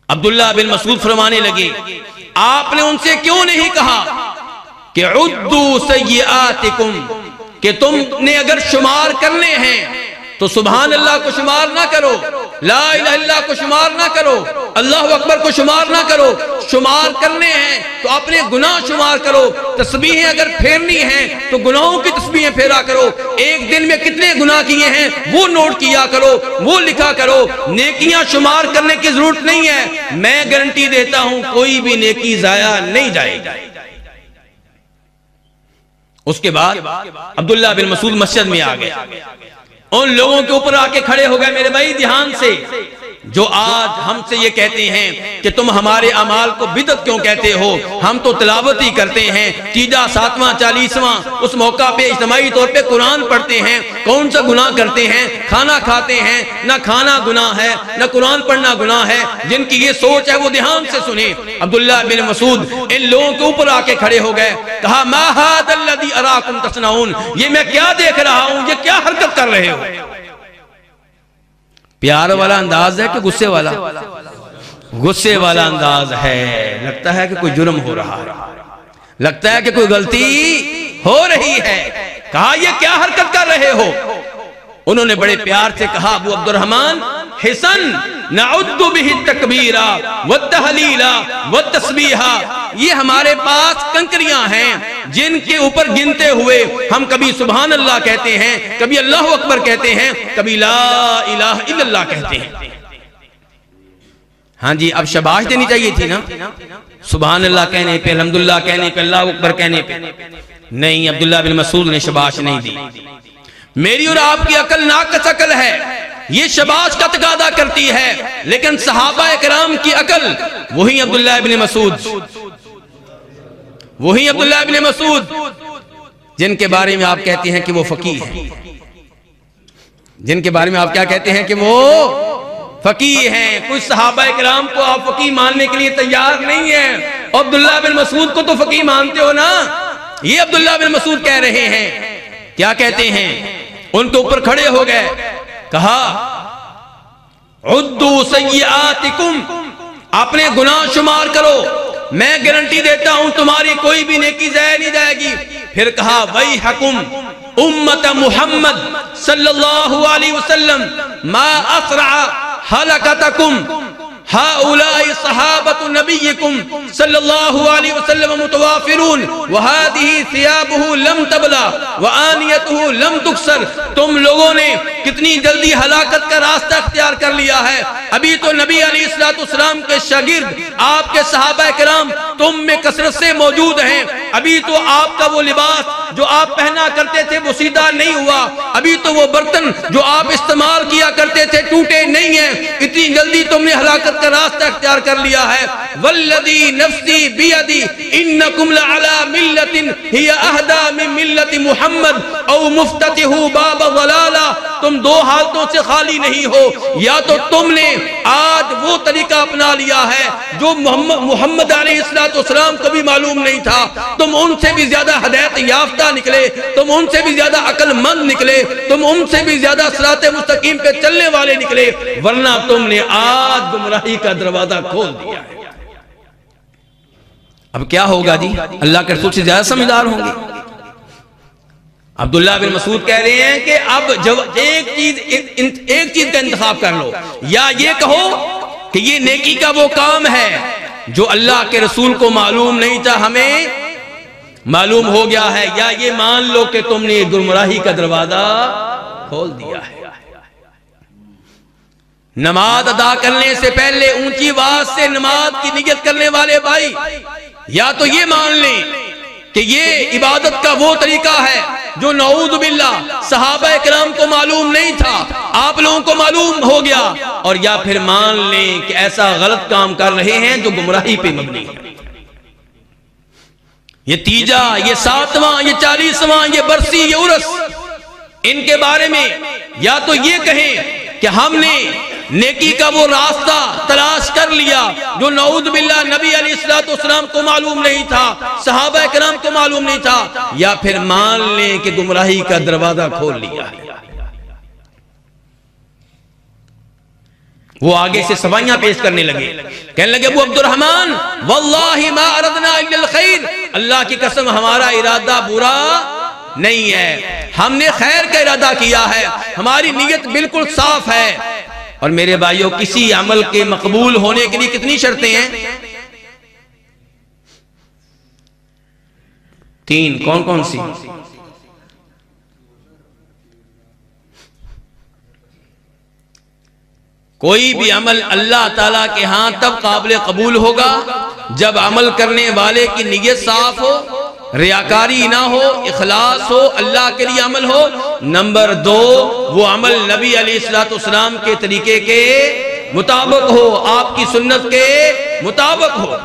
عبداللہ بن مسعود فرمانے لگے، آپ نے ان سے کیوں نہیں کہا کہ عدو سیئاتکم، کہ تم نے اگر شمار کرنے ہیں تو سبحان اللہ کو شمار نہ کرو۔ لا الہ اللہ کو شمار نہ کرو۔ اللہ اکبر کو شمار نہ کرو۔ شمار کرنے ہیں تو اپنے گناہ شمار کرو۔ تسبیحیں اگر پھیرنی ہیں تو گناہوں کی تسبیحیں پھیرا کرو۔ ایک دن میں کتنے گناہ کیے ہیں وہ نوٹ کیا کرو، وہ لکھا کرو۔ نیکیاں شمار کرنے کی ضرورت نہیں ہے۔ میں گارنٹی دیتا ہوں، کوئی بھی نیکی ضائع نہیں جائے اس کے بعد عبداللہ بن مسعود مسجد میں آ گیا ان لوگوں کے اوپر آ کے کھڑے ہو گئے میرے بھائی دھیان سے۔ جو آج ہم سے یہ کہتے ہیں کہ تم ہمارے امال کو بدت کیوں کہتے ہو؟ ہم تو تلاوت ہی کرتے ہیں تیجا ساتواں، چالیسواں، اس موقع پہ اجتماعی طور پہ قرآن پڑھتے ہیں، کون سا گناہ کرتے ہیں؟ کھانا کھاتے ہیں، نہ کھانا گناہ ہے، نہ قرآن پڑھنا گناہ ہے، جن کی یہ سوچ ہے وہ دھیان سے سنیں۔ عبداللہ بن مسعود ان لوگوں کے اوپر آ کے کھڑے ہو گئے، کہا، ما ہاد الذی اراکم تصنعون؟ یہ میں کیا دیکھ رہا ہوں؟ یہ کیا حرکت کر رہے ہو؟ پیار والا انداز ہے کہ غصے والا؟ غصے والا۔ انداز ہے۔ لگتا ہے کہ کوئی جرم ہو رہا ہے۔ لگتا ہے کہ کوئی غلطی ہو رہی ہے۔ کہا یہ کیا حرکت کر رہے ہو؟ انہوں نے بڑے پیار سے کہا ابو عبد الرحمن حسن نعد بھی تکبیرہ والتحلیلہ والتسبیحہ یہ ہمارے پاس کنکریاں ہیں، جن کے اوپر گنتے ہوئے ہم کبھی سبحان اللہ کہتے ہیں، کبھی اللہ اکبر کہتے ہیں، کبھی لا الہ الا اللہ کہتے ہیں۔ ہاں جی اب شباش دینی چاہیے تھی نا؟ سبحان اللہ کہنے پہ، الحمدللہ کہنے پہ، اللہ اکبر کہنے پہ۔ نہیں، عبداللہ بن مسعود نے شباش نہیں دی۔ میری اور آپ کی عقل ناقص عقل ہے۔ یہ شباش کا تقاضا کرتی ہے۔ لیکن صحابہ اکرام کی عقل وہی عبداللہ بن مسعود۔ وہی عبداللہ بن مسعود۔ جن کے بارے میں آپ کہتے ہیں کہ وہ فقیر ہیں۔ جن کے بارے میں آپ کیا کہتے ہیں کہ وہ فقیر ہیں۔ کچھ صحابہ اکرام کو آپ فقیر ماننے کے لیے تیار نہیں ہیں۔ عبداللہ بن مسعود کو تو فقیر مانتے ہو نا۔ یہ عبداللہ بن مسعود کہہ رہے ہیں۔ کیا کہتے ہیں؟ ان کے اوپر کھڑے ہو گئے۔ کہا، عدو سیئاتکم، اپنے گناہ شمار کرو۔ میں گارنٹی دیتا ہوں، تمہاری کوئی بھی نیکی ضائع نہیں جائے گی۔ پھر کہا وہی حکم امت محمد صلی اللہ علیہ وسلم، ما اسرع حلقتکم۔ هؤلاء صحابة نبيكم صلى الله عليه وسلم متوافرون وهذه ثيابه لم تبلا وآنيته لم تكسر تم لوگوں نے کتنی جلدی ہلاکت کا راستہ اختیار کر لیا ہے۔ ابھی تو نبی علیہ السلام کے شاگرد، آپ کے صحابہ کرام تم میں کثرت سے موجود ہیں۔ ابھی تو آپ کا وہ لباس جو آپ پہنا کرتے تھے وہ سیدھا نہیں ہوا۔ ابھی تو وہ برتن جو آپ استعمال کیا کرتے تھے ٹوٹے نہیں ہیں۔ اتنی جلدی تم نے ہلاکت کا راستہ اختیار کر لیا ہے۔ والذی نفسی بیدی انکم لعلا ملت ہی اہدا من ملت محمد او مفتتح باب ضلالہ تم دو حالتوں سے خالی نہیں ہو۔ یا تو تم نے آج وہ طریقہ اپنا لیا ہے جو محمد, محمد علیہ السلام کو بھی معلوم نہیں تھا۔ تم ان سے بھی زیادہ ہدایت یافتہ نکلے تم ان سے بھی زیادہ عقل مند نکلے تم ان سے بھی زیادہ صراط مستقیم پہ چلنے والے نکلے۔ ورنہ تم نے آج گمراہ گمراہی کا دروازہ کھول دیا ہے۔ اب کیا ہوگا جی؟ اللہ کے رسول سے زیادہ سمجھدار ہوں گے۔ عبداللہ بن مسعود کہہ رہے ہیں کہ اب جب ایک چیز ایک چیز کا انتخاب کر لو۔ یا یہ کہو کہ یہ نیکی کا وہ کام ہے جو اللہ کے رسول کو معلوم نہیں تھا ہمیں۔ معلوم ہو گیا ہے۔ یا یہ مان لو کہ تم نے گمراہی کا دروازہ کھول دیا ہے۔ نماز ادا کرنے سے پہلے اونچی باز سے نماز کی نیت کرنے والے بھائی، یا تو یہ مان لیں کہ یہ عبادت کا وہ طریقہ ہے جو نعوذ باللہ صحابہ اکرام کو معلوم نہیں تھا، آپ لوگوں کو معلوم ہو گیا۔ اور یا پھر مان لیں کہ ایسا غلط کام کر رہے ہیں جو گمراہی پہ مبنی ہے۔ یہ تیجا، یہ ساتواں، یہ چالیسواں، یہ برسی، یہ عرس، ان کے بارے میں یا تو یہ کہیں کہ ہم نے نیکی کا وہ راستہ تلاش کر لیا جو نعوذ باللہ نبی علیہ السلام کو معلوم نہیں تھا، صحابہ کرام کو معلوم نہیں تھا، یا پھر مان لیں کہ گمراہی کا دروازہ کھول لیا وہ آگے سے سوائیاں پیش کرنے لگے۔ کہنے لگے، ابو عبد الرحمن واللہ ما اردنا الا الخیر۔ اللہ کی قسم، ہمارا ارادہ برا نہیں ہے۔ ہم نے خیر کا ارادہ کیا ہے۔ ہماری نیت بالکل صاف ہے۔ اور میرے بھائیوں کسی عمل کے مقبول ہونے کے لیے کتنی شرطیں ہیں؟ تین، کون کون سی؟ کوئی بھی عمل اللہ تعالیٰ کے ہاں تب قابل قبول ہوگا جب عمل کرنے والے کی نیت صاف ہو ریاکاری نہ ہو، اخلاص ہو، اللہ کے لیے عمل ہو۔ نمبر دو، وہ عمل نبی علیہ السلام کے طریقے کے مطابق ہو، آپ کی سنت کے مطابق ہو۔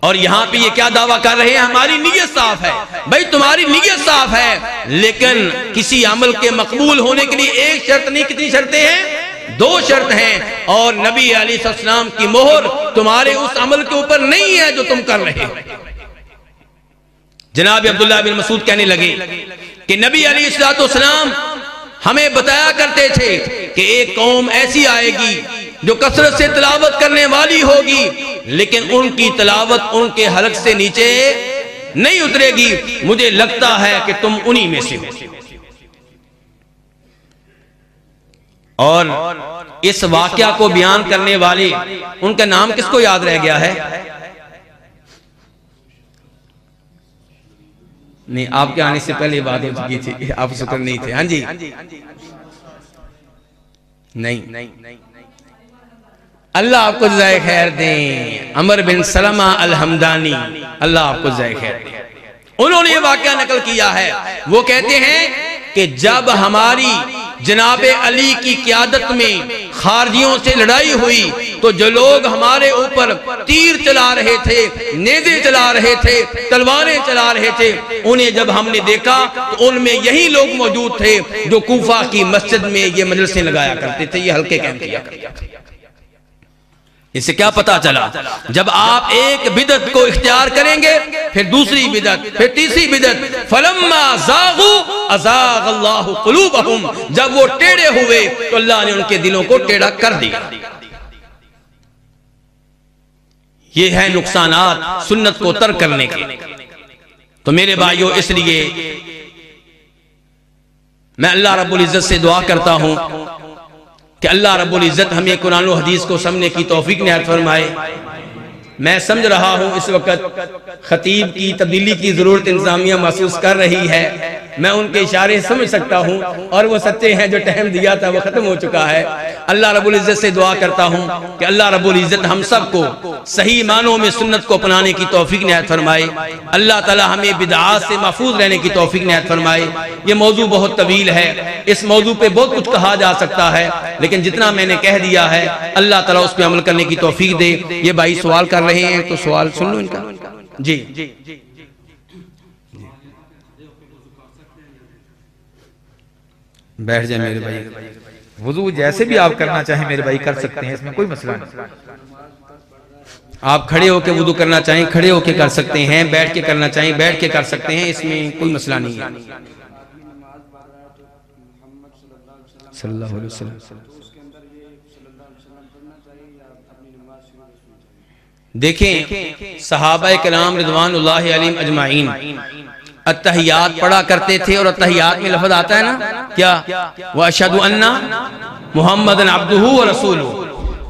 اور یہاں پہ یہ کیا دعویٰ کر رہے ہیں؟ ہماری نیت صاف ہے۔ بھائی، تمہاری نیت صاف ہے، لیکن کسی عمل کے مقبول ہونے کے لیے ایک شرط نہیں، کتنی شرطیں ہیں؟ دو شرط ہیں۔ اور نبی علیہ السلام کی مہر تمہارے اس عمل کے اوپر نہیں ہے جو تم کر رہے ہو۔ جناب عبداللہ بن مسعود کہنے لگے کہ نبی علیہ السلام ہمیں بتایا کرتے تھے کہ ایک قوم ایسی آئے گی جو کثرت سے تلاوت کرنے والی ہوگی، لیکن ان کی تلاوت ان کے حلق سے نیچے نہیں اترے گی۔ مجھے لگتا ہے کہ تم انہی میں سے ہو۔ اور اس واقعہ کو بیان کرنے والے، ان کا نام کس کو یاد رہ گیا ہے؟ نہیں، آپ کے آنے سے پہلے بات ہو چکی تھی، آپ سکر نہیں تھے۔ ہاں جی۔ نہیں۔ اللہ آپ کو جزائے خیر دیں عمر بن سلمہ الحمدانی، اللہ آپ کو جزائے خیر۔ دیں انہوں نے یہ واقعہ نقل کیا ہے۔ وہ کہتے ہیں کہ جب ہماری جناب علی کی قیادت میں خارجیوں سے لڑائی ہوئی، تو جو لوگ ہمارے اوپر تیر چلا رہے تھے، نیزے چلا رہے تھے، تلواریں چلا رہے تھے، انہیں جب ہم نے دیکھا، تو ان میں یہی لوگ موجود تھے جو کوفہ کی مسجد میں یہ مجلسیں لگایا کرتے تھے، یہ ہلکے کیم کیا کرتے تھے۔ اس سے کیا پتا چلا؟ جب آپ ایک بدت کو اختیار کریں گے، پھر دوسری بدت پھر تیسری بدت فلما زاغو ازاغ اللہ قلوبہم، جب وہ ٹیڑے ہوئے تو اللہ نے ان کے دلوں کو ٹیڑا کر دیا۔ یہ ہے نقصانات سنت کو ترک کرنے کے۔ تو میرے بھائیوں اس لیے میں اللہ رب العزت سے دعا کرتا ہوں۔ کہ اللہ رب العزت ہمیں قرآن و حدیث کو سمنے کی توفیق نہایت فرمائے۔ میں سمجھ رہا ہوں اس وقت خطیب کی تبدیلی کی ضرورت انتظامیہ محسوس کر رہی ہے۔ میں ان کے اشارے سمجھ سکتا ہوں اور وہ سچے ہیں جو ٹہم دیا تھا، وہ ختم ہو چکا ہے۔ اللہ رب العزت سے دعا کرتا ہوں کہ اللہ رب العزت ہم سب کو صحیح معنوں میں سنت کو اپنانے کی توفیق نہایت فرمائے۔ اللہ تعالی ہمیں بدعات سے محفوظ رہنے کی توفیق نہایت فرمائے۔ یہ موضوع بہت طویل ہے، اس موضوع پہ بہت کچھ کہا جا سکتا ہے، لیکن جتنا میں نے کہہ دیا ہے، اللہ تعالیٰ اس پہ عمل کرنے کی توفیق دے۔ یہ بھائی سوال کر رہے ہیں تو سوال سن لو ان کا۔ جی۔, جی،, جی۔ بیٹھ جائیں میرے بھائی۔ وضو جیسے بھی آپ کرنا چاہیں میرے بھائی کر سکتے ہیں، اس میں کوئی مسئلہ نہیں۔ آپ کھڑے ہو کے وضو کرنا چاہیں، کھڑے ہو کے کر سکتے ہیں، بیٹھ کے کرنا چاہیں، بیٹھ کے کر سکتے ہیں، اس میں کوئی مسئلہ نہیں ہے۔ صلی اللہ علیہ وسلم۔ دیکھیں، صحابہ کرام رضوان اللہ علیم اجمعین۔ اتحیات پڑھا کرتے تھے اور اتحیات میں لفظ آتا ہے نا؟ کیا؟ وَأَشْهَدُ أَنَّ مُحَمَّدًا عَبْدُهُ وَرَسُولُهُ۔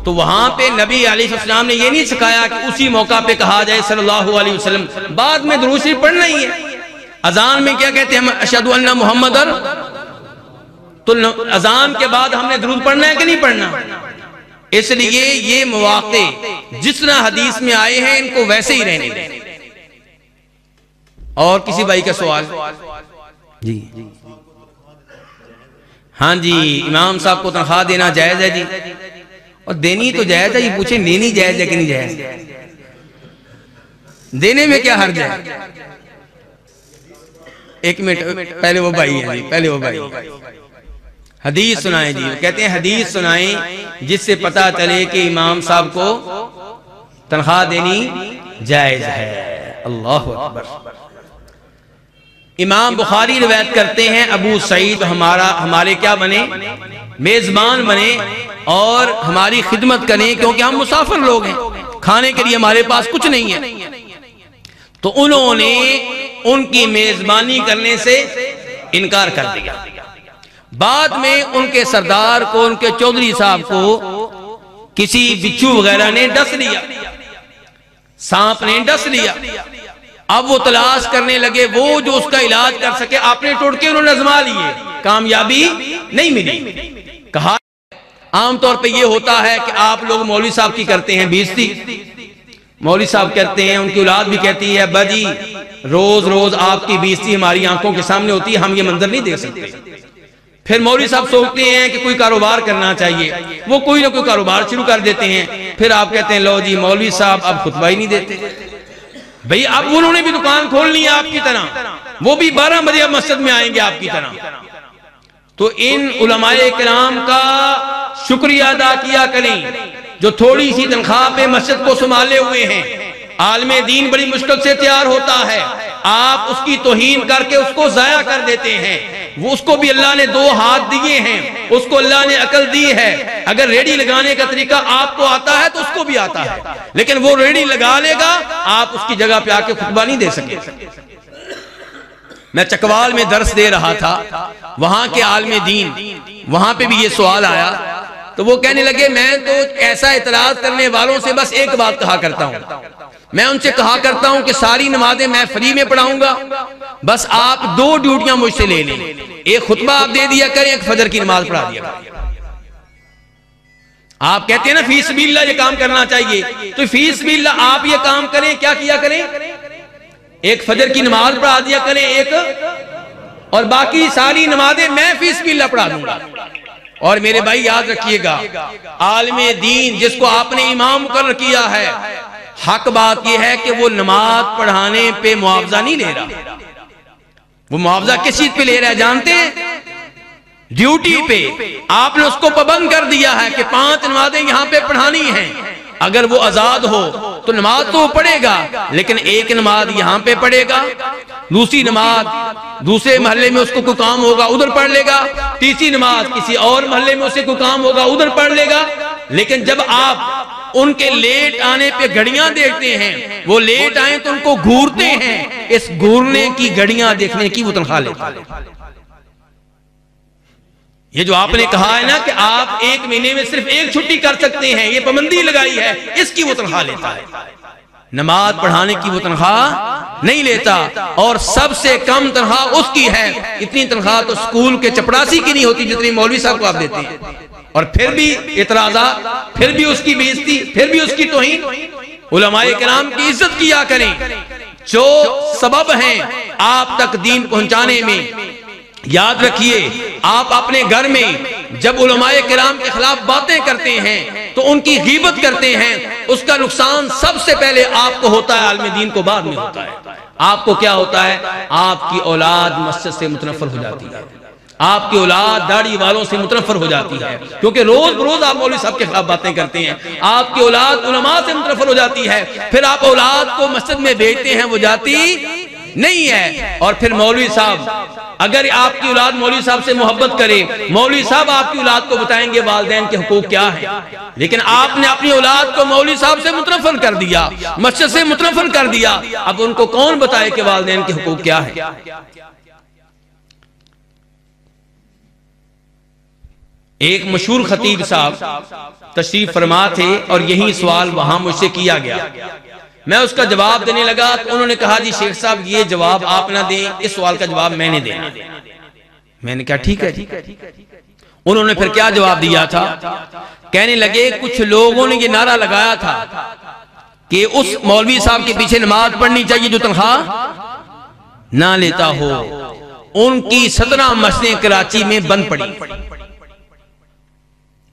تو وہاں پہ نبی علیہ السلام نے یہ نہیں سکھایا کہ اسی موقع پہ کہا جائے صلی اللہ علیہ وسلم۔ بعد میں درود شریف پڑھنا ہی ہے۔ اذان میں کیا کہتے ہیں؟ اشہدو ان محمد تو اذان کے بعد ہم نے درود پڑھنا ہے کہ نہیں پڑھنا؟ اس لیے یہ مواقع جس طرح حدیث میں آئے ہیں، ان کو ویسے ہی رہنے دیں۔ اور کسی بھائی کا سوال؟ جی۔ ہاں جی امام صاحب کو تنخواہ دینا جائز ہے جی۔ اور دینی تو جائز ہے یہ پوچھیں دینی جائز ہے کہ نہیں جائز؟ دینے میں کیا حرج ہے؟ ایک منٹ، پہلے وہ بھائی ہیں جی پہلے وہ بھائی۔ حدیث سنائیں جی کہتے ہیں حدیث سنائیں، جس سے پتا چلے کہ امام صاحب کو تنخواہ دینی جائز ہے۔ اللہ اکبر۔ امام بخاری روایت کرتے ہیں، ابو سعید ہمارا، ہمارے کیا بنے؟ میزبان بنے اور ہماری خدمت کریں، کیونکہ ہم مسافر لوگ ہیں۔ کھانے کے لیے ہمارے پاس کچھ نہیں ہے۔ تو انہوں نے ان کی میزبانی کرنے سے انکار کر دیا۔ بعد میں ان کے سردار کو، ان کے چودری صاحب کو کسی بچو وغیرہ نے ڈس لیا۔ سانپ نے ڈس لیا۔ اب وہ تلاش کرنے لگے، وہ جو اس کا علاج کر سکے، آپ نے ٹوٹ کے انہوں نے نظما لیے، کامیابی نہیں ملی۔ کہا، عام طور پہ یہ ہوتا ہے کہ آپ لوگ مولوی صاحب کی کرتے ہیں بیستی مولوی صاحب کہتے ہیں، ان کی اولاد بھی کہتی ہے بجی روز روز آپ کی بیستی ہماری آنکھوں کے سامنے ہوتی ہے، ہم یہ منظر نہیں دیکھ سکتے۔ پھر مولوی صاحب سوچتے ہیں کہ کوئی کاروبار کرنا چاہیے۔ وہ کوئی نہ کوئی کاروبار شروع کر دیتے ہیں۔ پھر آپ کہتے ہیں، لو جی مولوی صاحب اب خطبہ ہی نہیں دیتے۔ بھئی اب انہوں نے بھی دکان کھول لی آپ کی طرح۔ وہ بھی بارہ بجے مسجد میں آئیں گے آپ کی طرح۔ تو ان علماء کرام کا شکریہ ادا کیا کریں جو تھوڑی سی تنخواہ پہ مسجد کو سنبھالے ہوئے ہیں۔ عالم دین بڑی مشکل سے تیار ہوتا ہے۔ آپ اس کی توہین کر کے اس کو ضائع کر دیتے ہیں۔ وہ اس کو بھی اللہ نے دو ہاتھ دیے ہیں۔ اس کو اللہ نے عقل دی ہے۔ اگر ریڈی لگانے کا طریقہ آپ کو آتا ہے تو اس کو بھی آتا ہے۔ لیکن وہ ریڈی لگا لے گا، آپ اس کی جگہ پہ آ کے خطبہ نہیں دے سکے۔ میں چکوال میں درس دے رہا تھا۔ وہاں کے عالم دین، وہاں پہ بھی یہ سوال آیا۔ تو وہ کہنے لگے، میں تو ایسا اعتراض کرنے والوں سے بس ایک بات کہا کرتا ہوں۔ میں ان سے کہا کرتا ہوں کہ ساری نمازیں میں فری میں پڑھاؤں گا۔ بس آپ دو ڈیوٹیاں مجھ سے لے لیں۔ ایک خطبہ آپ دے دیا کریں، ایک فجر کی نماز پڑھا دیا آپ کہتے ہیں نا، فی سبیل اللہ یہ کام کرنا چاہیے۔ تو فی سبیل اللہ آپ یہ کام کریں، کیا کیا کریں؟ ایک فجر کی نماز پڑھا دیا کریں، ایک۔ اور باقی ساری نمازیں میں فی سبیل اللہ پڑھا دوں گا۔ اور میرے بھائی، یاد رکھیے گا، عالم دین جس کو آپ نے امام مقرر کیا ہے حق بات یہ ہے کہ وہ نماز پڑھانے پہ معاوضہ نہیں لے رہا۔ وہ معاوضہ کس چیز پہ لے رہا ہے جانتے ہیں؟ ڈیوٹی پہ۔ آپ نے اس کو پابند کر دیا ہے کہ پانچ نمازیں یہاں پہ پڑھانی ہیں۔ اگر وہ آزاد ہو تو نماز تو پڑھے گا، لیکن ایک نماز یہاں پہ پڑھے گا۔ دوسری نماز دوسرے محلے میں اس کو کوئی کام ہوگا، ادھر پڑھ لے گا۔ تیسری نماز کسی اور محلے میں اسے کوئی کام ہوگا، ادھر پڑھ لے گا۔ لیکن جب آپ ان کے لیٹ آنے پہ گھڑیاں دیکھتے ہیں۔ وہ لیٹ آئیں تو ان کو گھورتے ہیں۔ اس گھورنے کی گھڑیاں دیکھنے کی وہ تنخواہ لیتا ہے یہ جو آپ نے کہا ہے نا کہ آپ ایک مہینے میں صرف ایک چھٹی کر سکتے ہیں، یہ پابندی لگائی ہے، اس کی وہ تنخواہ لیتا ہے۔ نماز پڑھانے کی وہ تنخواہ نہیں لیتا، اور سب سے کم تنخواہ اس کی ہے۔ اتنی تنخواہ تو سکول کے چپڑاسی کی نہیں ہوتی جتنی مولوی صاحب کو آپ دیتے ہیں۔ اور پھر بھی اعتراضات پھر بھی اس کی بےزتی پھر بھی اس کی توہین۔ علماء کرام کی عزت کیا کریں۔ جو سبب ہیں آپ تک دین پہنچانے میں، یاد رکھیے، آپ اپنے گھر میں جب علماء کرام کے خلاف باتیں کرتے ہیں، تو ان کی غیبت کرتے ہیں۔ اس کا نقصان سب سے پہلے آپ کو ہوتا ہے، عالم دین کو بعد میں ہوتا ہے۔ آپ کو کیا ہوتا ہے؟ آپ کی اولاد مسجد سے متنفر ہو جاتی ہے۔ آپ کی اولاد داڑھی والوں سے متنفر ہو جاتی ہے۔ کیونکہ روز بروز آپ مولوی صاحب کے خلاف باتیں کرتے ہیں۔ آپ کی اولاد علماء سے متنفر ہو جاتی ہے۔ پھر آپ اولاد کو مسجد میں بھیجتے ہیں، وہ جاتی نہیں ہے۔ اور پھر مولوی صاحب، اگر آپ کی اولاد مولوی صاحب سے محبت کرے، مولوی صاحب آپ کی اولاد کو بتائیں گے والدین کے حقوق کیا ہیں۔ لیکن آپ نے اپنی اولاد کو مولوی صاحب سے متنفر کر دیا، مسجد سے متنفر کر دیا۔ اب ان کو کون بتائے کہ والدین کے حقوق کیا ہے ایک مشہور خطیب صاحب تشریف فرما تھے اور یہی سوال وہاں مجھ سے کیا گیا۔ میں اس کا جواب دینے لگا تو انہوں نے کہا جی شیخ صاحب، یہ جواب آپ نہ دیں، اس سوال کا جواب میں نے دینا میں نے کہا ٹھیک ہے۔ انہوں نے پھر کیا جواب دیا تھا؟ کہنے لگے، کچھ لوگوں نے یہ نعرہ لگایا تھا کہ اس مولوی صاحب کے پیچھے نماز پڑھنی چاہیے، جو تنخواہ نہ لیتا ہو۔ ان کی سترہ مسجدیں کراچی میں بند پڑی۔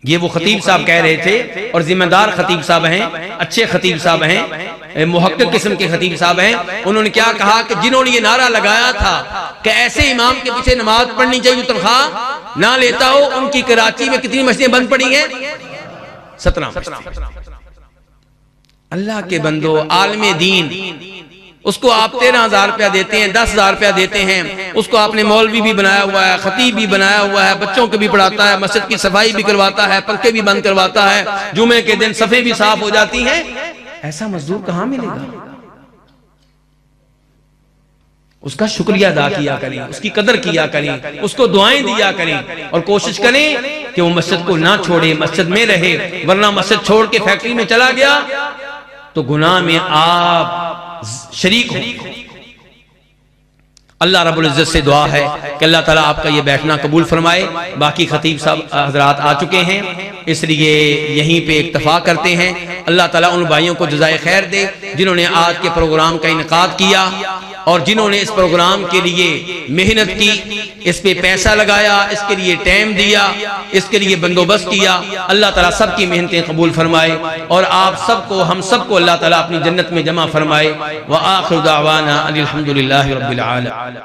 یہ وہ خطیب صاحب کہہ رہے تھے اور ذمہ دار خطیب صاحب ہیں اچھے خطیب صاحب ہیں محقق قسم کے خطیب صاحب ہیں۔ انہوں نے کیا کہا کہ جنہوں نے یہ نعرہ لگایا تھا کہ ایسے امام کے پیچھے نماز پڑھنی چاہیے تنخواہ نہ لیتا ہو ان کی کراچی میں کتنی مسجدیں بند پڑی ہیں؟ سترہ اللہ کے بندو عالم دین۔ اس کو آپ تیرہ ہزار روپیہ دیتے ہیں، دس ہزار روپیہ دیتے ہیں۔ اس کو آپ نے مولوی بھی بنایا ہوا ہے، خطیب بھی بنایا ہوا ہے، بچوں کو بھی پڑھاتا ہے، مسجد کی صفائی بھی کرواتا ہے، پنکھے بھی بند کرواتا ہے۔ جمعے کے دن صفے بھی صاف ہو جاتی ہیں۔ ایسا مزدور کہاں ملے گا؟ اس کا شکریہ ادا کیا کریں، اس کی قدر کیا کریں، اس کو دعائیں دیا کریں۔ اور کوشش کریں کہ وہ مسجد کو نہ چھوڑے، مسجد میں رہے، ورنہ مسجد چھوڑ کے فیکٹری میں چلا گیا۔ تو گناہ میں آپ شریک ہو اللہ رب العزت سے دعا ہے کہ اللہ تعالیٰ آپ کا یہ بیٹھنا قبول فرمائے۔ باقی خطیب صاحب، حضرات آ چکے ہیں۔ اس لیے یہیں پہ اکتفا کرتے ہیں۔ اللہ تعالیٰ ان بھائیوں کو جزائے خیر دے جنہوں نے آج کے پروگرام کا انعقاد کیا۔ اور جنہوں نے اس پروگرام کے لیے محنت کی، اس پہ پیسہ لگایا، اس کے لیے ٹائم دیا، اس کے لیے بندوبست کیا، اللہ تعالیٰ سب کی محنتیں قبول فرمائے اور آپ سب کو، ہم سب کو اللہ تعالیٰ اپنی جنت میں جمع فرمائے۔ وآخر دعوانا الحمدللہ رب العالم